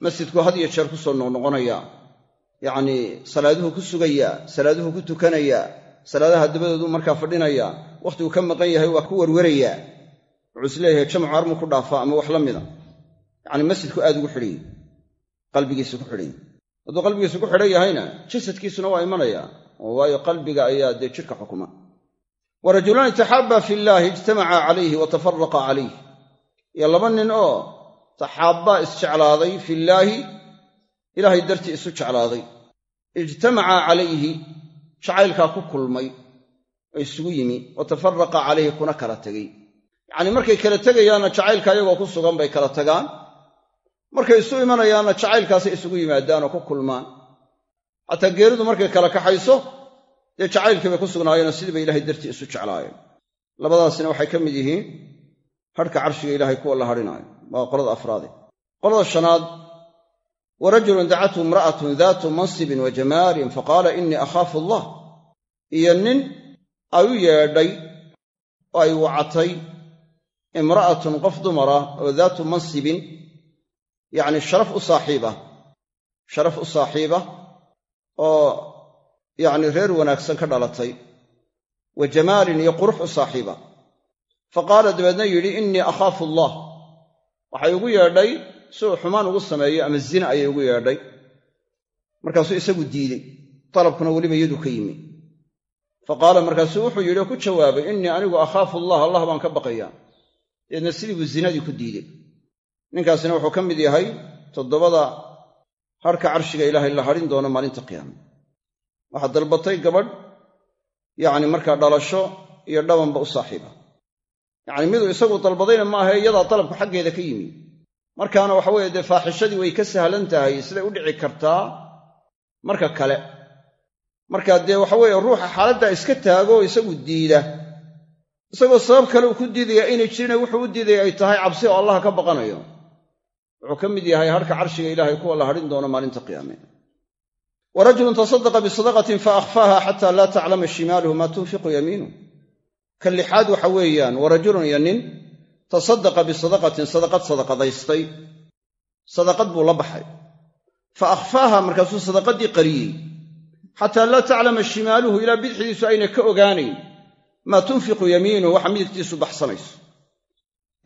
masjidku had iyo jeer ku soo noqnoqonaya yacnii salaaduhu ku sugayaa salaaduhu ku tukanayaa salaadaha dabadoodu markaa fadhinaya wakhtigu ka maqan yahay waa ku werwerayaa wuxuu is leeyahay jamcu armu ku dhaafaa ama wax la mida? Yacni masjidku aad ugu xidhan yahy qalbigiisu ku xidhan hadduu qalbigiisu ku xidhan yahayna jasadkiisuna waa imanaya waayo qalbiga ayaa dee jidhka xukuma. Wa rajulaani taxaabaa fi llaahi ijtamacaa calayhi wa tafaraqa calayh iyo laba nin oo taxaabbaa isjeclaaday fillaahi ilaahay dartii isu jeclaaday. Ijtamacaa calayhi jacaylkaa ku kulmay oo isugu yimi wa tafaraqa calayhi kuna kala tegey yacnii markay kala tegayaanna jacaylka iyagoo ku sugan bay kala tagaan markay isu imanayaanna jacaylkaasay isugu yimaadaan oo ku kulmaan. Xataa geeridu markay kala kaxayso dee jacaylkii bay ku sugnaayeenoo sidii bay ilahay dartii isu jeclaayeen. Labadaasina waxay ka mid yihiin hadhka carshiga ilaahay kuwa la hadhinaayo waa qolada afraade qolada shanaad wa rajulun dacathu imra'atun daatu mansibin wa jamaalin faqaala innii akhaafu allah. Iyo nin ay u yeedhay oo ay wacatay imra'atun qof dumara oo daatu mansibin yacni sharaf u saaxiiba. Sharaf u saaxiiba oo yacni reer wanaagsan ka dhalatay. Wa jamaalin iyo qurux u saaxiiba. Fa qaala dabeedna yidhi innii akhaafu allah. Waxay ugu yeedhay si uu xumaan ugu sameeyo ama zina ayay ugu yeedhay. Markaasuu isagu diidey. Dalabkuna weliba yadu ka yimi. Fa qaala markaasuu wuxuu yidhi oo ku jawaabay innii anigu akhaafu allah allah baan ka baqayaa. Deedna sidii buu zinadii ku diidey ninkaasina wuxuu ka mid yahay toddobada harhka carshiga ilaahay la hadhin doono maalinta qiyaama waxaa dalbatay gabadh yacni markaa dhalasho iyo dhabanba u saaxiiba. Yacni miduu isagu dalbadayna maaha iyadaa dalabku xaggeeda ka yimi. Markaana waxa weeye dee faaxishadii way ka sahlan tahay siday u dhici kartaa marka kale. Marka dee waxa weeye ruuxa xaaladdaa iska taago isagu diida. Isagoo sabab kale uu ku diidaya aynay jirine wuxuu u diidaya ay tahay cabsi oo allah ka baqanayo wuxuu ka mid yahay harhka carshiga ilaahay kuwa la hadhin doono maalinta qiyaame. Wa rajulun tasadaqa bisadaqatin fa akhfaaha xata laa taclama shimaaluhu maa tunfiqu yamiinuh ka lixaad waxa weeyaan wa rajulun iyo nin tasadaqa bisadaqatin sadaqad sadaqadaystay. Sadaqad buu la baxay. Fa akhfaaha markaasuu sadaqadii qariyey. Xataa laa taclama shimaaluhu ilaa bidxidiisu ayna ka ogaanayn maa tunfiqu yamiinuhu waxa midigtiisu baxsanayso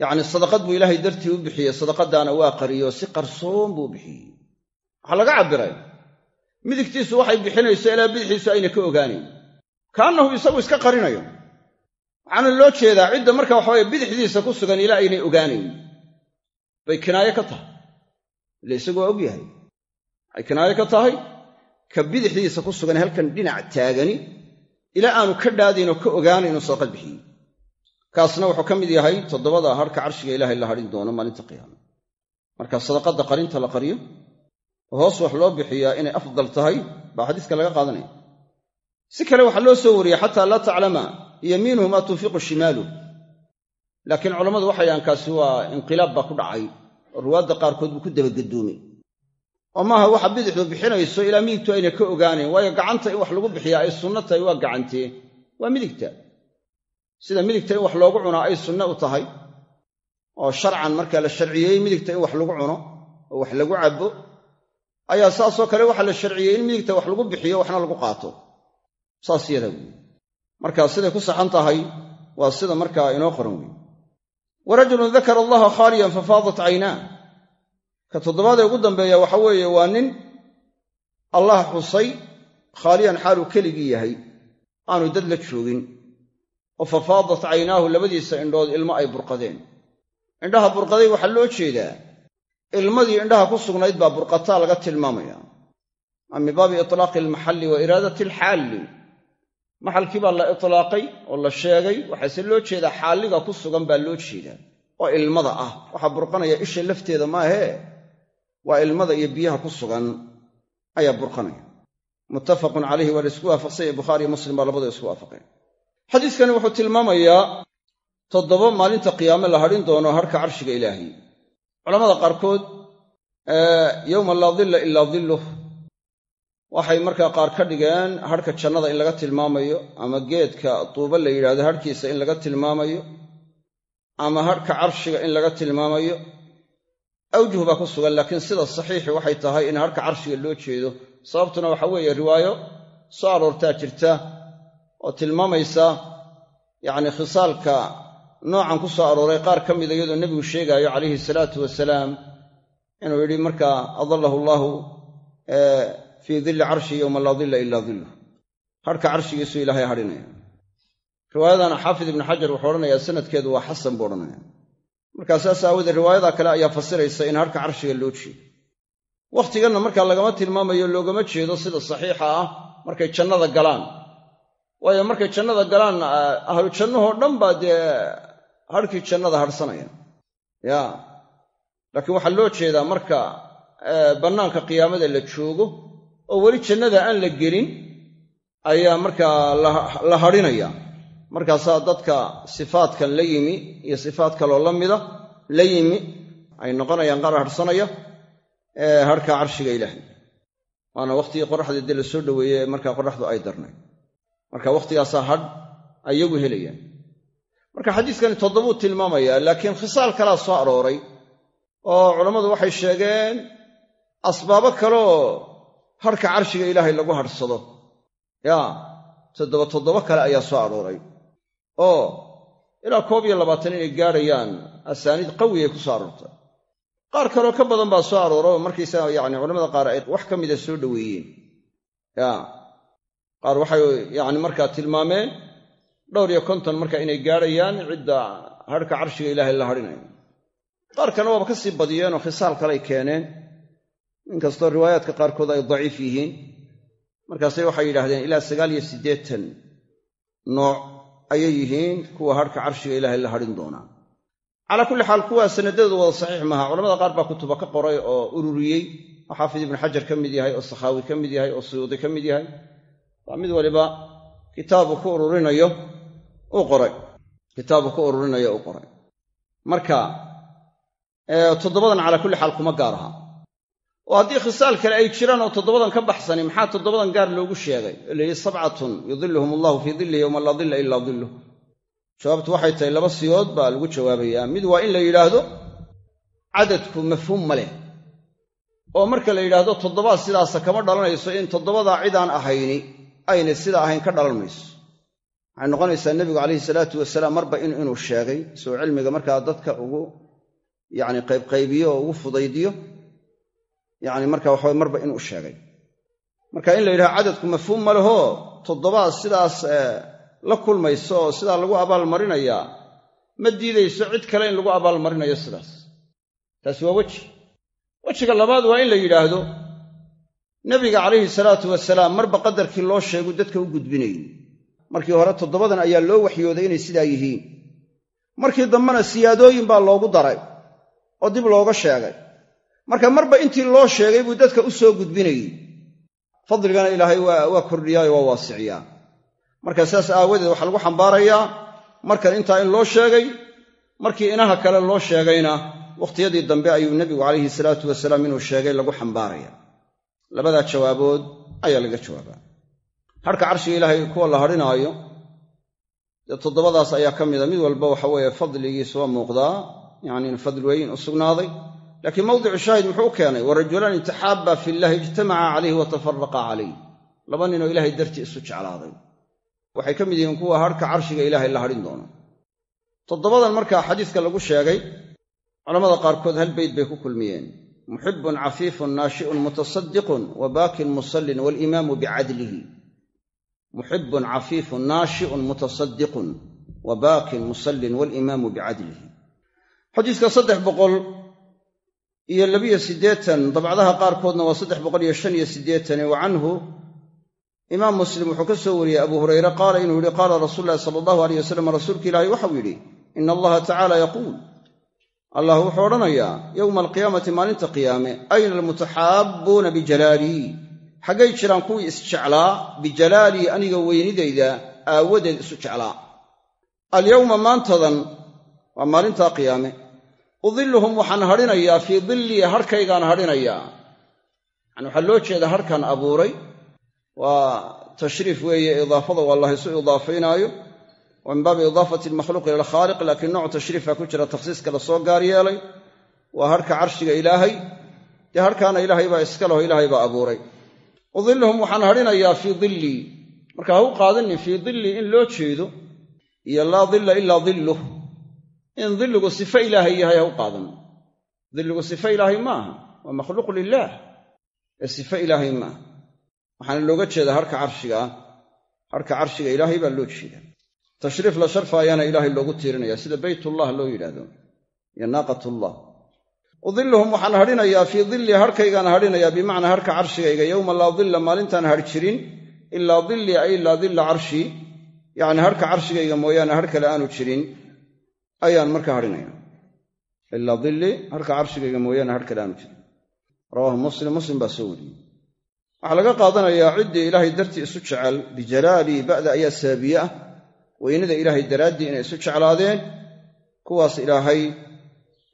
yacnii sadaqad buu ilaahay dartii u bixiyey sadaqadaana waa qariyoo si qarsoon buu bixiyey. Waxaa laga cabbiray midigtiisu waxay bixinayso ilaa bidxiisu ayna ka ogaanayn. Kaannahu isagu iska qarinayo. Waxaana loo jeedaa cidda marka waxaweye bidixdiisa ku sugan ilaa aynay ogaanayn. Bay kinaaye ka tahay. Ile isagu waa og yahay waxay kinaaye ka tahay ka bidixdiisa ku sugan halkan dhinac taagani ilaa aanu ka dhaadayn oo ka ogaanayn inuu sadaqad bixiyey kaasna wuxuu ka mid yahay toddobada harhka carshiga ilaahay la hadhin doono maalinta qiyaama marka sadaqadda qarinta la qariyo oo hoos wax loo bixiyaa inay afdal tahay baa xadiiska laga qaadanaya. Si kale waxaa loo soo wariyey xataa laa taclama yamiinuhu maa tunfiqu shimaaluh laakiin culammadu waxay dhahaan kaasi waa inqilaab baa ku dhacay oo ruwaadda qaarkood buu ku dabagedoomay. Oo maaha waxa bidixdu bixinayso ilaa midigtu ayna ka ogaanayn waayo gacanta in wax lagu bixiyaa ay sunno tahay waa gacantee? Waa midigta sida midigta in wax loogu cunaa ay sunne u tahay oo sharcan markaa la sharciyeeyey midigta in wax lagu cuno oo wax lagu cabbo ayaa saasoo kale waxaa la sharciyey in midigta wax lagu bixiyo waxna lagu qaato. Saas yadaa weeye. Marka siday ku saxan tahay waa sida markaa inoo qoran weeye. Wa rajulun dakara allaha khaaliyan fafaadat caynaa. Ka toddobaadee ugu dambeeya waxa weeye waa nin allah xusay khaaliyan xaaluu keligii yahay aanu dad la joogin oo fafaadat caynaahu labadiisa indhood ilmo ay burqadeen. Indhaha burqaday waxaa loo jeedaa ilmadii indhaha ku sugnayd baa burqataa laga tilmaamaya maa min baabi itlaaqi almaxalli wa iraadati alxaalli maxalkii baa la itlaaqay oo la sheegay waxaase loo jeedaa xaalliga ku sugan baa loo jeedaa oo ilmada ah. Waxaa burqanaya isha lafteeda maahee waa ilmada iyo biyaha ku sugan ayaa burqanaya. Muttafaqun calayhi waa la isku waafaqsanya bukhaariyo muslim baa labada isku waafaqeen xadiiskani wuxuu tilmaamayaa toddoba maalinta qiyaame la hadhin doono harka carshiga ilaahay. Culamada qaarkood yowma laa dilla ilaa dilluh waxay markaa qaar ka dhigeen harhka jannada in laga tilmaamayo ama geedka duuba la yidhahdo harhkiisa in laga tilmaamayo ama harhka carshiga in laga tilmaamayo. Awjuh baa ku sugan laakiin sida saxiixi waxay tahay in harhka carshiga loo jeedo. Sababtuna waxa weeye riwaayo soo aroortaa jirta oo tilmaamaysa yacni khisaalka noocan ku soo arooray qaar ka mida iyadoo nebigu sheegaayo calayhi salaatu wasalaam inuu yidhi markaa adallahu allaahu fii dilli carshi yowma laa dilla ilaa dilluh harhka carshigiisuu ilaahay hadhinaya. Riwaayadana xaafid ibnu xajar wuxuu odhanayaa sanadkeedu waa xasan buu odhanaya markaa saas aawoodee riwaayada kale ayaa fasiraysa in harhka carshiga loo jeedo. Wakhtiganna markaa lagama tilmaamayo loogama jeedo sida saxiixa ah markay jannada galaan waayo markay jannada galaan ahlu jannahoo dhan baa dee harhkii jannada hadhsanaya ya. Laakiin waxaa loo jeedaa marka bannaanka qiyaamada la joogo oo weli jannada aan la gelin ayaa markaa la hadhinaya markaasaa dadka sifaadkan la yimi iyo sifaad kaloo la mida la yimi ay noqonayaan qaar hadhsanaya harhka carshiga ilaahay. Waana wakhtigii qoraxdii dee la soo dhoweeye markaa qoraxdu ay darnay marka waktigaasaa hadh ayagu helayaan. Marka xadiiskani toddobuu tilmaamayaa laakiin khisaal kalaa soo arooray oo culammadu waxay sheegeen asbaabo kaleoo harhka carshiga ilaahay lagu hadhsado yaa toddoba toddoba kale ayaa soo arooray. Oo ilaa koob iyo labaatan inay gaadhayaan asaaniid qawiyay ku soo aroortay. Qaar kaloo ka badan baa soo aroora oo markaysaga yacni culamada qaar ay wax ka mida soo dhoweeyeen. Yaa qaar waxay yacni markaa tilmaameen dhowr iyo konton marka inay gaadhayaan cidda harhka carshiga ilaahay la hadhinayo qaar kalena waaba ka sii badiyeenoo khisaal kaley keeneen. Inkastoo riwaayaadka qaarkood ay daciif yihiin. Markaasay waxay yidhaahdeen ilaa sagaal iyo siddeetan nooc ayay yihiin kuwa harhka carshiga ilaahay la hadhin doonaa calaa kulli xaal kuwaa sanadadoodu wada saxiix maaha. Culamada qaar baa kutuba ka qoray oo ururiyey. Oo xaafid ibnu xajar ka mid yahay oo sakhaawi ka mid yahay oo suyuudi ka mid yahay waa mid waliba kitaabu ku ururinayo uu qoray. Kitaabu ku ururinayo uu qoray. Marka toddobadan calaa kulli xaal kuma gaar aha oo haddii khisaal kale ay jiraan oo toddobadan ka baxsani maxaa toddobadan gaar loogu sheegay? Oo layidhi sabcatun yudilluhum allahu fii dillihi yowma laa dilla ilaa dilluh. Jawaabtu waxay tahay laba siyood baa lagu jawaabayaa. Mid waa in la yidhaahdo cadadku mafhuum ma leh. Oo marka la yidhaahdo toddobaad sidaasa kama dhalanayso in toddobadaa cidaan ahayni ayna sida ahayn ka dhalan mayso. Waxay noqonaysaa nebigu calayhi salaatu wasalaam marba in inuu sheegay soo cilmiga markaa dadka ugu yacni qaybqaybiyo oo ugu fudaydiyo yacni marka waxawe marba inuu sheegay. Marka in la yidhahdo cadadku mafhuum ma leho toddobaad sidaas la kulmayso oo sidaa lagu abaalmarinayaa ma diidayso cid kale in lagu abaalmarinayo sidaas. Taasi waa weji. Wejiga labaad waa in la yidhaahdo nebiga calayhi salaatu wasalaam marba qadarkii loo sheegu dadka u gudbinayey. Markii hore toddobadan ayaa loo waxyooday inay sidaa yihiin. Markii dambena siyaadooyin baa loogu daray oo dib looga sheegay. Marka marba intii loo sheegay buu dadka u soo gudbinayey. Fadligana ilaahay waa kordhiyaayo waa waasiciyaa. Marka sidaas aawadeed waxaa lagu xambaarayaa markan intaa in loo sheegay markii inaha kale loo sheegayna wakhtiyadii dambe ayuu nebigu calayhi salaatu wasalaam inuu sheegay lagu xambaaraya labadaa jawaabood ayaa laga jawaabaa. Harhka carshiga ilaahay kuwa la hadhinaayo dee toddobadaas ayaa ka mida mid walba waxa weeye fadligiisu waa muuqdaa yacni in fadli weyn u sugnaaday. Laakiin mawdicu shaahid muxuu u keenay warajulaani fi llahi ijtamaca calayhi wa tafaraqa calayh laba ninoo ilaahay dartii isu jeclaaday. Waxay ka mid yihiin kuwa harhka carshiga ilaahay la hadhin doono. Toddobadan markaa xadiiska lagu sheegay culamada qaarkood hal beyt bay ku kulmiyeen muxibun cafiifun naashi'un mutasadiqun wa baakin musallin walimaamu bicadlihi muxibun cafiifun naashi'un mutasadiqun wa baakin musallin walimaamu bicadlihi xadiiska saddex boqol iyo labiyo siddeetan dabcdaha qaarkoodna waa saddex boqol iyo shan iyo siddeetan wa canhu imaam muslim wuxuu ka soo wariyey abu hurayre qaala inuu yihi qaala rasuulu ulahi sala allahu aleyh wasalam rasuulka ilaahay waxau yidhi ina allaha tacaala yaquul allah wuxuu odhanayaa yowma alqiyaamati maalinta qiyaame ayna almutaxaabbuuna bijalaalii xaggay jiraan kuwii isjeclaa bijalaalii aniga weynidayda aawadeed isu jeclaa. Alyowma maantadan waa maalintaa qiyaame. Udilluhum waxaan hadhinayaa fii dillii harhkaygaan hadhinayaa yani waxaa loo jeeda harhkan abuuray. Waa tashriif weeye idaafada waa la haysu idaafaynaayo wa min baabi idaafati almakhluuq ila alkhaaliq laakiin nooc tashriifa ku jira takhsiiska la soo gaar yeelay waa harhka carshiga ilaahay dee harhkaana ilaahay baa iska leho ilaahay baa abuuray udilluhum waxaan hadhinayaa fii dillii marka ha u qaadanin fii dillii in loo jeedo iyo laa dilla ilaa dilluh in dilligu sifo ilaahay yahay ha u qaadan dilligu sifo ilaahay maaha waa makhluuq lilaah ee sifo ilaahay maaha waxaana jeedaa carshiga ah baa loo jeeda tashriif la sharfaayaana ilaahay loogu tiirinaya sida baytullah loo yidhaahdo iyo naaqatullah. Udilluhum waxaan hadhinayaa fii dilli harkaygaan hadhinayaa bimacnaa harka carshigayga yowma laa dilla maalintaan hadh jirin ilaa dilli ay ilaa dilla carshii yacni harka carshigayga mooyaane har kale aanu jirin ayaan markaa hadhinaya ilaa dilli harka carshigayga mooyaane har kale aanu jirin. Rawaahu muslim muslim baa soo wariyey. Waxaa laga qaadanayaa ciddii ilaahay dartii isu jecel bijalaalii ba'da ayaa sababiye ah weynida ilaahay daraaddii inay isu jeclaadeen kuwaas ilaahay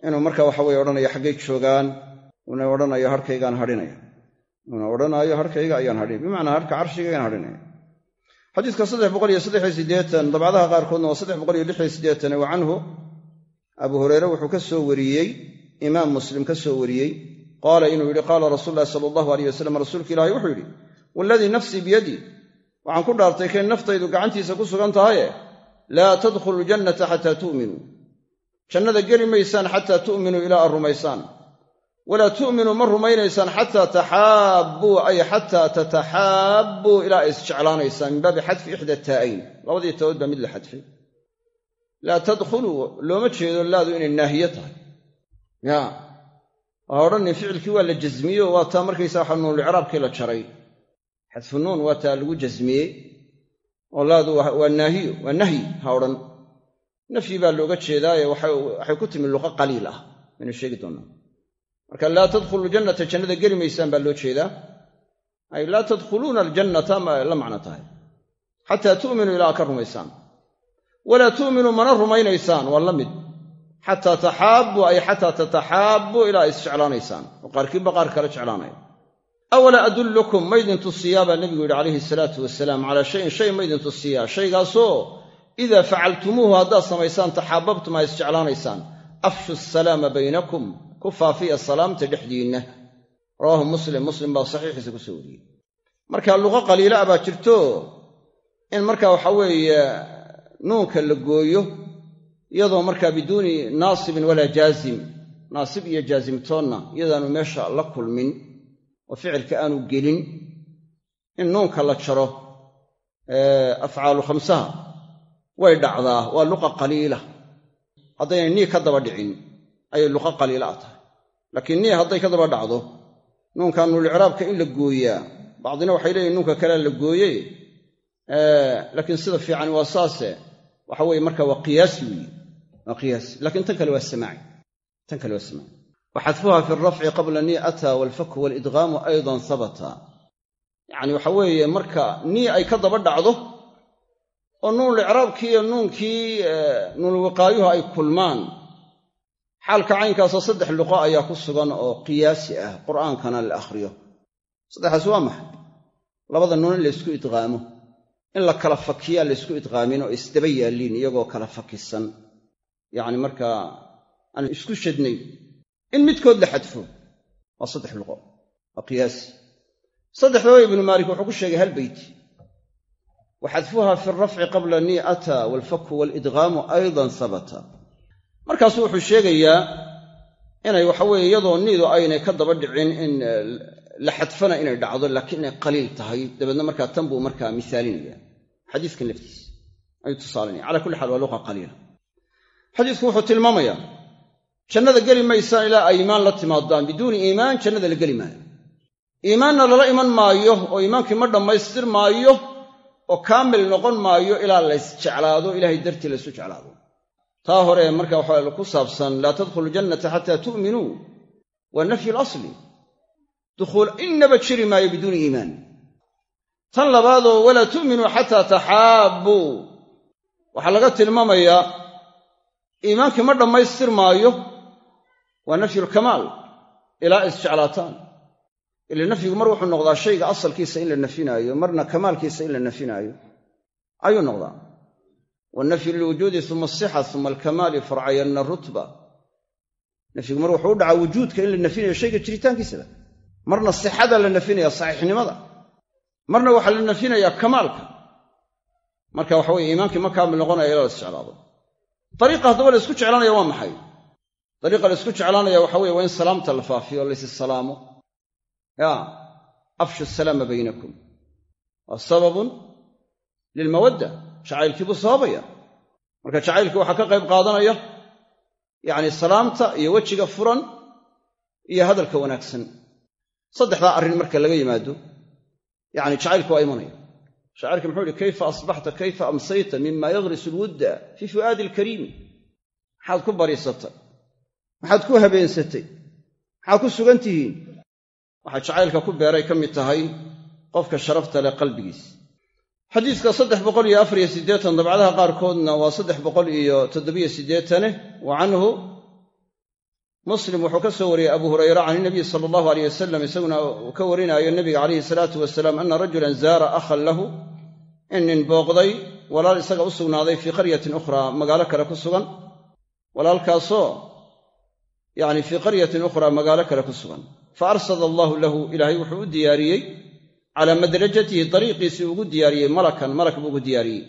inuu marka waxa weye odhanaya xaggay joogaan una odhanayo harkaygaan hadhinaya. Una odhanaayo harkayga ayaan hadhinaya bimacnaa harka carshigaygaan hadhinaya. Xadiiska dabcadaha qaarkoodna waa wa canhu abu hureyre wuxuu ka soo wariyey imaam muslim ka soo wariyey qaala inuu yidhi qaala rasuulu ulahi sala allahu aleyh wasalam rasuulka ilaahi wuxuu yidhi waaladii nafsii biyadii waxaan ku dhaartay kay naftaydu gacantiisa ku sugan tahaye laa tadkhulu ljannata xataa tu'minuu jannada geli maysaan xataa tu'minuu ilaa aad rumaysaan. Walaa tu'minuu ma rumaynaysaan xataa taxaabbuu ay xataa tataxaabbuu ilaa ay isjeclaanaysaan min baabi xadfi ixda taa'ayn labadii tabood baa mid la xadfay laa tadkhuluu looma jeedo laadu inay naahiye tahay. Ya waa odhanin ficilkii waa la jasmiye oo waa taa markaysa waxa nuulicraabkii la jaray xadfu nuun waa taa lagu jasmiyey. Oo laadu waa naahiyo waa nahyi ha odhan. Nafyi baa looga jeedaaye waxay ku timi luqo qaliil ah. Waynu sheegi doonnaa marka laa tadkhulu ljannata jannada geli maysaan baa loo jeedaa. Ay laa tadkhuluuna aljannata la macno tahay. Xataa tu'minuu ilaa ka rumaysaan. Walaa tu'minuu mana rumaynaysaan waa la mid. Xataa taxaabbuu ay xataa tataxaabbuu ilaa ay isjeclaanaysaan oo qaarkiinba qaar kale jeclaanaya awalaa adullukum maydin tusiyaa baa nebigu yidhi calayhi salaatu wasalaam calaa shayin shay maydin tusiyaa shaygaasoo idaa facaltumuuhu haddaad samaysaan taxaababtum aa isjeclaanaysaan afshu asalaama baynakum ku faafiya salaamta dhexdiinna rawaahu muslim muslim baa saxiixiisa ku soo wariyey marka luqo qaliila ah baa jirto in marka waxa weeye nuunka la gooyo iyadoo markaa biduuni naasibin walaa jaazim naasib iyo jaasimtoonna iyadaanu meesha la kulmin oo ficilka aanu gelin in nuunka la jaro afcaalu khamsaha. Way dhacdaa waa luqa qaliila. Haddaynay nii ka daba dhicin ayay luqa qaliila a tahay. Laakiin nii hadday ka daba dhacdo nuunka nuulicraabka in la gooyaa bacdina waxay leeyihiin nuunka kalea la gooyey. Laakiin sida fiican waa saase waxa weye marka waa qiyaasi weeye. Waa qiyaasi laakiin tan kale waa samaaci. Tan kale waa samaaci waxadfuha fi alrafci qabla nii ataa waalfaku waalidqaamu aydan habata yacni waxa weeye marka nii ay ka daba dhacdo oo nuunulicraabkii iyo nuunkii nuunwiqaayuhu ay kulmaan xaalka caynkaasoo saddex luqo ayaa ku sugan oo qiyaasi ah qur'aankana la akhriyo. Saddexaas waa maxay? Labada nuun in laysku idqaamo in la kala fakiyaa laysku idqaamin oo isdaba yaalliin iyagoo kala fakisan. Yacni markaa aan isku shadnayn in midkood la xadfo. Waa saddex luqo. Waa qiyaasi saddexdaba ibnu maalik wuxuu ku sheegay hal beyti waxadfuha fi alrafci qabla nii ataa waalfaku waalidqaamu aydan habata markaasuu wuxuu sheegayaa inay waxaweye iyadoo niidu aynay ka daba dhicin in la xadfana inay dhacdo laakiin inay qaliil tahay. Dabeedna markaa tan buu markaa misaalinaya xadiiskan laftiisa. Ayuu tusaalinaya cala kulli xaal waa luqa qaliila. Xadiisku wuxuu tilmaamayaa jannada geli maysaan ilaa ay iimaan la timaadaan. Biduuni iimaan jannada la geli maayo. Iimaanna lala iman maayo oo iimaankii ma dhammaystir maayo oo kaamil noqon maayo ilaa laysjeclaado ilahay dartii laysu jeclaado. Taa hore marka waxaa ku saabsan laa tadkhulu jannata xataa tu'minuu waa nafyu lasli dukhuul innaba jiri maayo biduuni iimaan. Tan labaadoo walaa tu'minuu xataa taxaabbuu waxaa laga tilmaamayaa iimaankii ma dhammaystir maayo waa nafyulkamaal ilaa isjeclaataan ila nafyigu mar wuxuu noqdaa shayga asalkiisa in la nafinaayo marna kamaalkiisa in la nafinaayo. Ayuu noqdaa. Wanafyu lilwujuudi uma asixa uma alkamaali farcayanna rutba. Nafyigu mar wuxuu u dhacaa wujuudka in la nafinayo shayga jiritaankiisaba. Marna sixada la nafinaya saxiixnimada. Marna waxaa la nafinayaa kamaalka. Marka waxa weye iimaankii ma kaamil noqonaya ilaa la isjeclaado dariiqa haddaba la isku jeclaanaya waa maxay dariiqa la isku jeclaanaya waxa weye waa in salaamta la faafiyo laysi salaamo ya afshu asalaama baynakum. Waa sababun lilmawadda jacaylkii buu sababaya. Marka jacaylkii waxaa ka qayb qaadanaya yacni salaamta iyo wejiga furan iyo hadalka wanaagsan. Saddexdaa arrin marka laga yimaado yacni jacaylku waa imanaya. Shaacirka muxuu ihi kayfa asbaxta kayfa amsayta mima yagrisu alwudda fii fu'aadi alkariimi maxaad ku bariisatay maxaad ku habeensatay? Maxaad ku sugan tihiin? Waxaa jacaylka ku beeray ka mid tahay qofka sharafta leh qalbigiis. Xadiiska saddex boqol iyo afariyo siddeetan dabcadaha qaarkoodna waa saddex boqol iyo toddobiyo siddeetane. Wa canhu muslim wuxuu ka soo wariyey abu hurayra can inabiy sala allahu aleyh wasalam isaguna uu ka warinaayo nebiga calayhi salaatu wasalaam ana rajulan zaara akhan lahu. In nin booqday walaal isaga u sugnaaday fii qaryatin ukhraa magaalo kale ku sugan. Walaalkaasoo yacni fii qaryatin ukhraa magaalo kale ku sugan. Fa arsada allaahu lahu ilaahay wuxuu u diyaariyey calaa madrajatihi dariiqiisii ugu diyaariyey malakan malak buu ugu diyaariyey.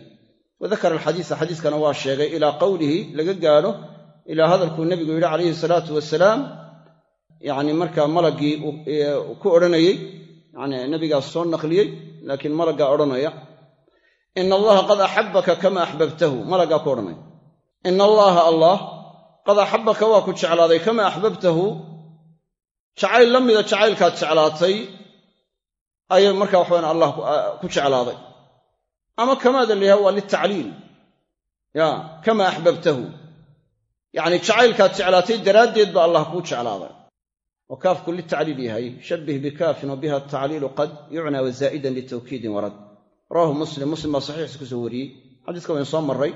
Wa dakara alxadiisa xadiiskana waa sheegay ilaa qowlihi laga gaadho ilaa hadalkuu nebigu yidhi calayhi salaatu wasalaam yacni markaa malaggii ku odhanayey yacni nebigaas soo naqliyey laakiin malaggaa odhanaya. Ina allaha qad axabbaka kama axbabtahu malaggaa ku odhanaya. Ina allaaha allah qad axabbaka waa ku jeclaaday kama axbabtahu jacayl la mida jacaylkaad jeclaatay ayay markaa waxawan allah ku jeclaaday. Ama kamaada la waa litacliil ya kama axbabtahu. Yacni jacaylkaad jeclaatay daraaddeed ba allah kuu jeclaaday. Oo kaafku litacliil yahay. Shabbih bikaafin wa biha atacliilu qad yucnaa wazaa'idan litawkiidin warad rawahu muslim. Muslim baa saxiixiisa ku soo wariyey. Xadiiska waynu soo marray.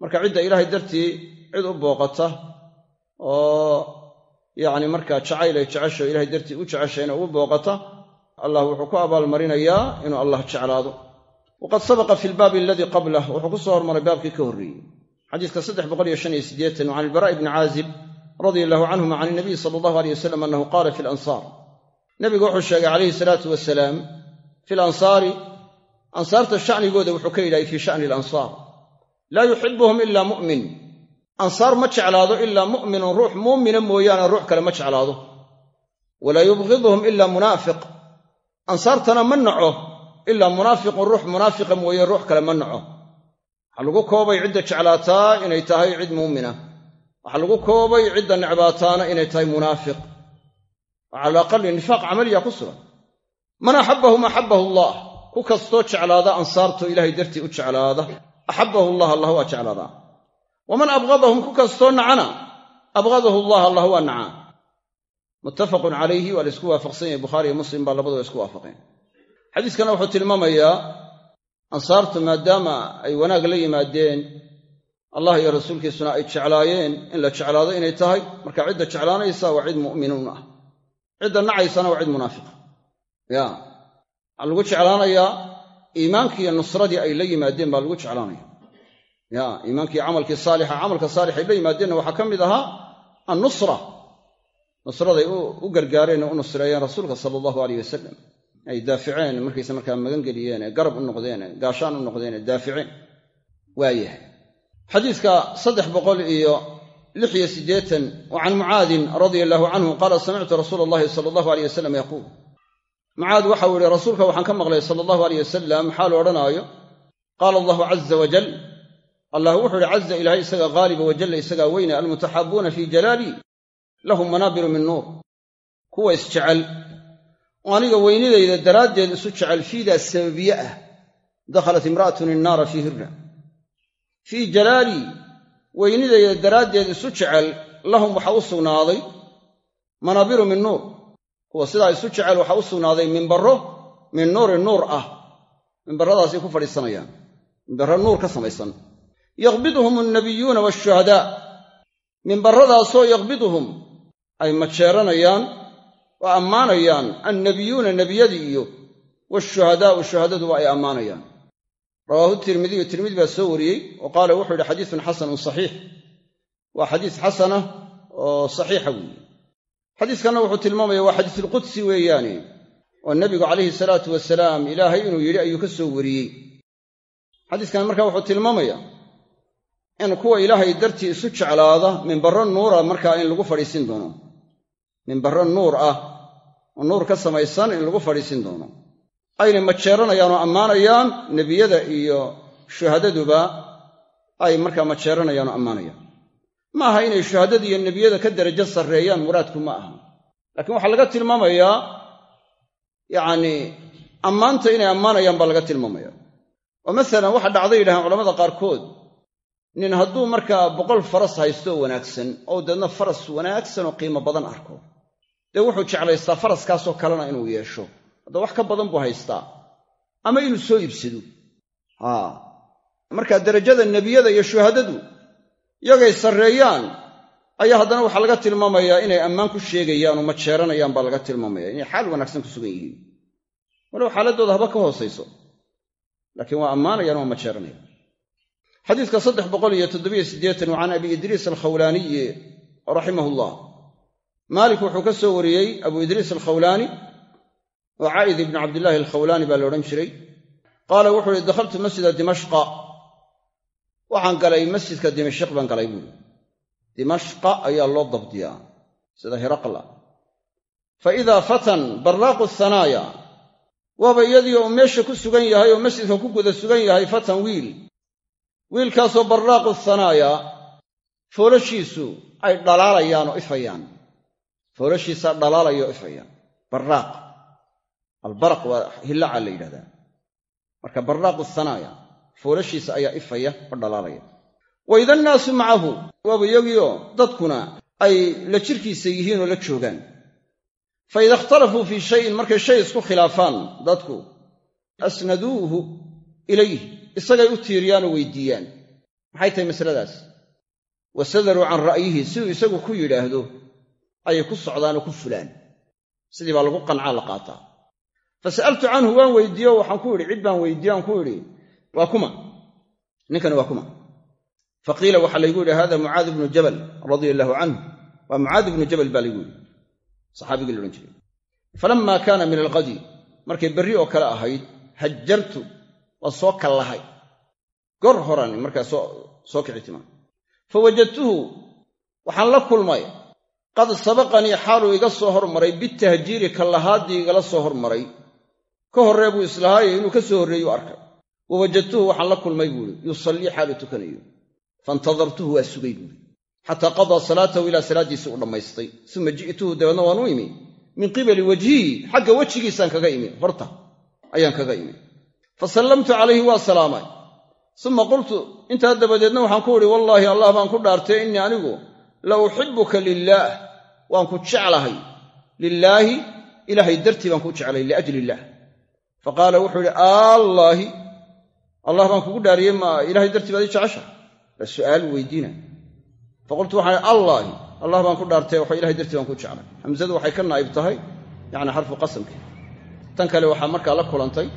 Marka cidda ilaahay dartii cid u booqata oo yacni markaa jacayl ay jecesho ilahay dartii u jeceshayna ugu booqata allah wuxuu ku abaalmarinayaa inuu allah jeclaado. Waqad sabaqa fi lbaabi aladii qablah wuxuu ku soo hormaray baabkii ka horreeyey. Xadiiska saddex boqol iyo shan iyo siddeetan can ilbaraa'i bni caazib radia allahu canhuma can inabiy sala allahu aleyh wasalam annahu qaala fi lansaar nebigu wuxuu sheegay calayhi salaatu wasalaam fi lansaari ansaarta shacnigooda wuxuu ka yidhahay fii sha'ni alansaar laa yuxibuhum ilaa mu'min ansaar ma jeclaado ilaa mu'minun ruux muumina mooyaane ruux kale ma jeclaado. Walaa yubghiduhum ilaa munaafiq. Ansaartana ma naco ilaa munaafiqun ruux munaafiqa mooye ruux kale ma naco. Waxaa lagu koobay cidda jeclaataa inay tahay cid muumina waxaa lagu koobay cidda necbaataana inay tahay munaafiq. Oo cala aqali nifaaq camaliya ku sugan. Man axabbahum axabbahu allah. Ku kastoo jeclaada ansaarto ilaahay dartii u jeclaada. Axabbahu allah allah waa jeclaadaa waman abqadahum ku kastoo nacana abqadahu allah allah waa nacaa. Muttafaqun calayhi waa la isku waafaqsan yahay. Bukhaariiyo muslim baa labaduba isku waafaqeen. Xadiiskana wuxuu tilmaamayaa ansaartu maadaama ay wanaag la yimaadeen allah iyo rasuulkiisuna ay jeclaayeen in la jeclaado inay tahay. Marka cidda jeclaanaysa waa cid mu'minuun ah. Cidda nacaysana waa cid munaafiqa ya waxaa lagu jeclaanayaa iimaankii iyo nusradii ay la yimaadeen baa lagu jeclaanaya ya iimaankii camalkii saalixa camalka saalix ay la yimaadeenna waxaa ka mid ahaa annusra. Nusraday u gargaareen oo u nusreeyeen rasuulka sala allahu aleyh wasalam ay daaficeen markayse markaa magangeliyeen ee garab u noqdeen ee gaashaan u noqdeen ee daaficeen. Waayahay. Xadiiska saddex boqol iyo lix iyo siddeetan wa mucaadin radia allahu canhu qaala samictu rasuula allahi sala allahu aleyh wasalam yaquul. Mucaad waxau yihi rasuulka waxaan ka maqlay sala allahu aleyh wasalam maxaa la odhanaayo? Qaala allahu caza wajal allah wuxuu ihi caza ilaahay isaga haaliba wajalla isagaa weyne almutaxaabuuna fii jalaali lahum manaabiru min nuur. Kuwa isjecel oo aniga weynidayda daraaddeed isu jecel fiidaa sababiye ah dakhalat imra'atun innaara fii hirna. Fii jalaalii weynidayda daraaddeed isu jecel lahum waxaa u sugnaaday manaabiru min nuur. Kuwa sidaa isu jecel waxaa u sugnaaday mimbarro min nuurin nuur ah. Mimbarradaasay ku fadhiisanayaan. Mimbarro nuur ka samaysan yaqbiduhum annabiyuuna waashuhadaa mimbarradaasoo yaqbiduhum ay majeeranayaan oo ammaanayaan annabiyuuna nebiyadii iyo waashuhadaa'u shuhadaduba ay ammaanayaan. Rawaahu tirmidiyu tirmidi baa soo wariyey wa qaala wuxuu yidhi xadiisun xasanun saxiix. Waa xadiis xasana oo saxiixa weeye xadiiskanna wuxuu tilmaamaya waa xadiisulqudsi weeyaane oo nebigu calayhi salaatu wasalaam ilaahay inuu yidhi ayuu ka soo wariyey. Xadiiskan markaa wuxuu tilmaamayaa in kuwa ilaahay dartii isu jeclaada mimbarro nuura markaa in lagu fadhiisin doono. Mimbarro nuur ah oo nuur ka samaysan in lagu fadhiisin doono. Ayna majeeranayaan oo ammaanayaan nebiyada iyo shuhadaduba ay markaa majeeranayaan oo ammaanayaan. Ma aha inay shuhadada iyo nebiyada ka derajo sarreeyaan muraadku ma aha. Laakiin waxaa laga tilmaamayaa yacnii ammaanta inay ammaanayaan baa laga tilmaamaya oo masalan waxa dhacday yidhahaan culamada qaarkood nin hadduu markaa boqol faras haysto wanaagsan oo deedna faras wanaagsan oo qiimo badan arko dee wuxuu jeclaystaa faraskaasoo kalena inuu yeesho? Hadda wax ka badan buu haystaa. Ama inuu soo iibsado? Markaa derajada nebiyada iyo shuhadadu yagay sarreeyaan ayaa haddana waxaa laga tilmaamayaa inay ammaan ku sheegayaan oo majeeranayaan baa laga tilmaamaya inay xaal wanaagsan ku sugan yihiin. Walow xaaladdooda haba ka hoosayso. Laakiin waa ammaanayaan waa majeeranayaan xadiiska saddex boqol iyo toddobiyo siddeetan can abi idriis alkhawlaaniyi raximahu llah maalik wuxuu ka soo wariyey abu idriis alkhawlaani oo caa'id ibni cabdillaahi alkhawlaani baa la odhan jiray. Qaala wuxuu ihi dakhaltu masjida dimashqa. Waxaan galay masjidka dimashq baan galay buuri dimashqa ayaa loo dabdiyaa sida hiraqla. Fa idaa fatan barraaqu thanaaya. Waaba iyadii uu meesha ku sugan yahay oo masjidka ku guda sugan yahay fatan wiil wiilkaasoo barraaqu thanaaya foolashiisu ay dhalaalayaan oo ifayaan. Foolashiisaa dhalaalaya oo ifayaan. Barraaq albaraq waa hillaca la yidhahdaa. Marka barraaqu thanaaya foolashiisa ayaa ifaya oo dhalaalaya. Wa ida annaasu macahu waaba iyagiioo dadkuna ay la jirkiisa yihiin oo la joogaan. Fa ida ikhtalafuu fii shayin markay shay isku khilaafaan dadku asnaduuhu ilayh isagay u tiiriyaan oo weydiiyaan. Maxay tahay masaladaas? Wa sadaruu can ra'yihi siduu isagu ku yidhaahdo ayay ku socdaan oo ku fulaan. Sidii baa lagu qancaa la qaataa. Fa sa'altu canhu waan weydiiye oo waxaan ku idhi cid baan weydiiye aan ku idhi waa kuma. Ninkani waa kuma. Fa qiila waxaa laygu yidhi hada mucaad ibnu jabal radia allaahu canhu. Waa mucaad ibnu jabal baa laygu yidhi. Saxaabigii la odhan jiray. Falammaa kaana min alqadi markay berri oo kale ahayd hajjartu waan soo kallahay. Gor horan markaa soo kici timaa fa wajadtuhu waxaan la kulmay. Qad sabaqanii xaaluu iga soo hormaray bitahjiiri kallahaaddii igala soo hormaray. Ka horree buu islahaaye inuu ka soo horreeyu arkay. Wa wajadtuhu waxaan la kulmay buuhi yusallii xaaluu tukanayo faintadartuhu waa sugay buuhi xataa qadaa salaatahu ilaa salaaddiisii u dhammaystay. Uma ji'tuhu dabeedna waan u imi min qibali wajhihi xagga wejigiisaan kaga imi horta ayaan kaga imi fa sallamtu calayhi waa salaamay. Uma qultu intaa dabadeedna waxaan ku idhi wallaahi allah baan ku dhaartay innii anigu la uxibuka lilaah waan ku jeclahay. Lilaahi ilaahay dartii baan ku jeclay liajli illaah fa qaala wuxuu idhi allaahi allah baan kugu dhaariyey ma ilahay dartii baad ii jecesha waa su'aal weydiina. Faqultu waxaan idhi allaahi allah baan ku dhaartay waxa ilahay dartii baan ku jeclay hamsadu waxay ka naa'ib tahay yacni xarfu qasamka tan kale waxaa markaa la kulantay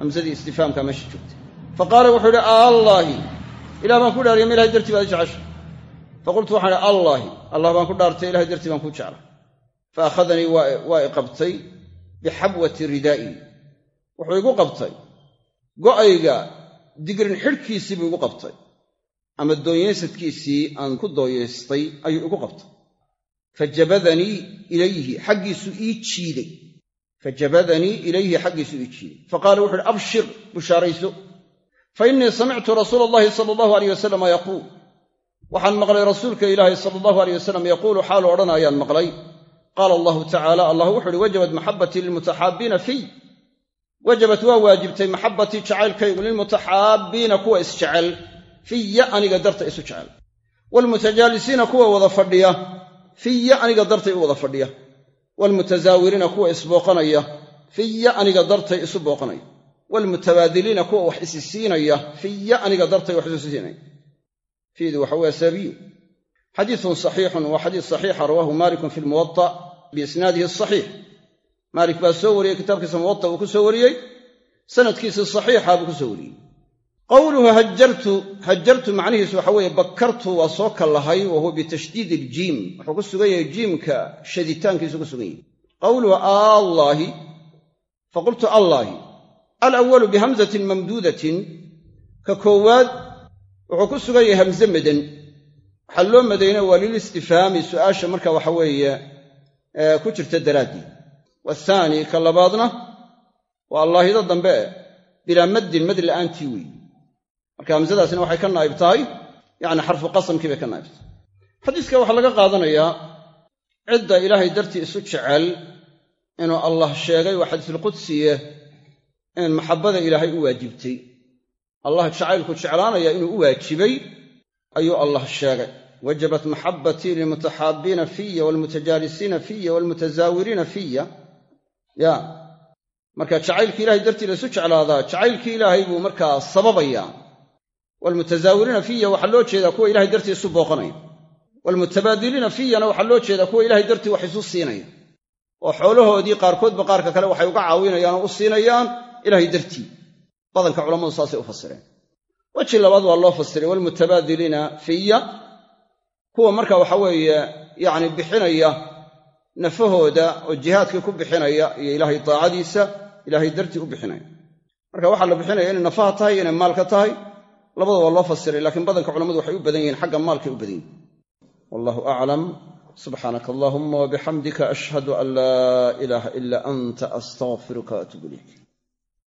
hamsadii istifaamka meesha joogtay. Fa qaala wuxuu idhi allaahi. Ilah baan ku dhaariyey ma ilahay dartii baad ii jecesha faqultu waxaan idhi allaahi. Allah baan ku dhaartay ilahay dartii baan ku jeclay fa akhadanii waa i qabtay bixabwati ridaa'i. Wuxuu igu qabtay. Go'ayga digrin xidhkiisii buu igu qabtay. Ama doonyeysadkiisii aan ku dooyeystay ayuu igu qabtay. Fajabadanii ilayhi xaggiisu ii jiiday fajabadanii ilayhi xaggiisu ii faqaala wuxu uhi abshir bushaarayso fa innii samictu rasuula allahi sala allahu alayh wasalama yaquul waxaan maqlay rasuulka ilaahi sala allahu aleyh wasalam yaquulu xaalu odhanayaan maqlay qaala allahu tacaala allah wuxu uhi wajabat maxabatii lilmutaxaabiina fiy wajabat waa waajibtay maxabatii jacaylkaygu lilmutaxaabbiina kuwa isjecel fiya aniga darta isu jecel waalmutajaalisiina kuwa wada fadhiya fiya aniga dartay u wada fadhiya waalmutasaawiriina kuwa isbooqanaya fiya aniga dartay isu booqanaya waalmutabaadiliina kuwa wax isi siinaya fiya aniga dartay wax isu siinaya fiidu waxa weye sabiyu xadiisun saxiixun waa xadiis saxiixa rawaahu malikun fi lmuwata biisnaadihi asaxiix maalik baa soo wariyey kitaabkiisa muwata uu ku soo wariyey sanadkiisi saxiixa buu ku soo wariyey qowluhu hajartu hajartu macnihiisu waxa weeye bakartu waa soo kallahay wa huwa bitashdiid iljiim wuxuu ku sugan yahay jiimka shaditaankiisu ku sugan yahay. Qowluhu allaahi faqultu allaahi alawalu bihamzatin mamduudatin ka koowaad wuxuu ku sugan yahay hamze madan. Waxaa loo madayna waa lilistifhaami su'aasha marka waxa weeye ku jirta daraaddii wathaani ka labaadna waa allaahida dambe bilaa maddin mad la'aantii weeye marka hamsadaasina waxay ka naa'ib tahay yacni xarfu qasamkii bay ka naa'ib tahay. Xadiiska waxaa laga qaadanayaa cidda ilaahay dartii isu jecel inuu allah sheegay waa xadiisulqudsiye in maxabbada ilaahay u waajibtay. Allah jacaylku jeclaanaya inuu u waajibay ayuu allah sheegay. Wajabat maxabbatii lilmutaxaabbiina fiya waalmutajaalisiina fiya waalmutasaawiriina fiya ya marka jacaylkii ilahay dartii laysu jeclaadaa jacaylkii ilaahay buu markaa sababayaa waalmutasaawiriina fiya waxaa loo jeedaa kuwa ilahay dartii isu booqanaya waalmutabaadiliina fiyana waxaa loo jeedaa kuwa ilahay dartii wax isu siinaya oo xoolahoodii qaarkoodba qaarka kale waxay uga caawinayaan oo u siinayaan ilahay dartii badanka culammadu saasay u fasireen weji labaad waa loo fasiray waalmutabaadiliina fiya kuwa marka waxa weeye yacni bixinaya nafahooda oo jihaadkii ku bixinaya iyo ilaahay daacadiisa ilaahay dartii u bixinaya marka waxaa la bixinaya inay nafaha tahay inay maalka tahay labada waa loo fasiray laakiin badanka culamadu waxay u badan yihiin xagga maalkay u badan yihiin wallahu aclam subxaanaka allahuma wabixamdika ashhadu an laa ilaaha ila anta astaqfiruka waatuub ilayk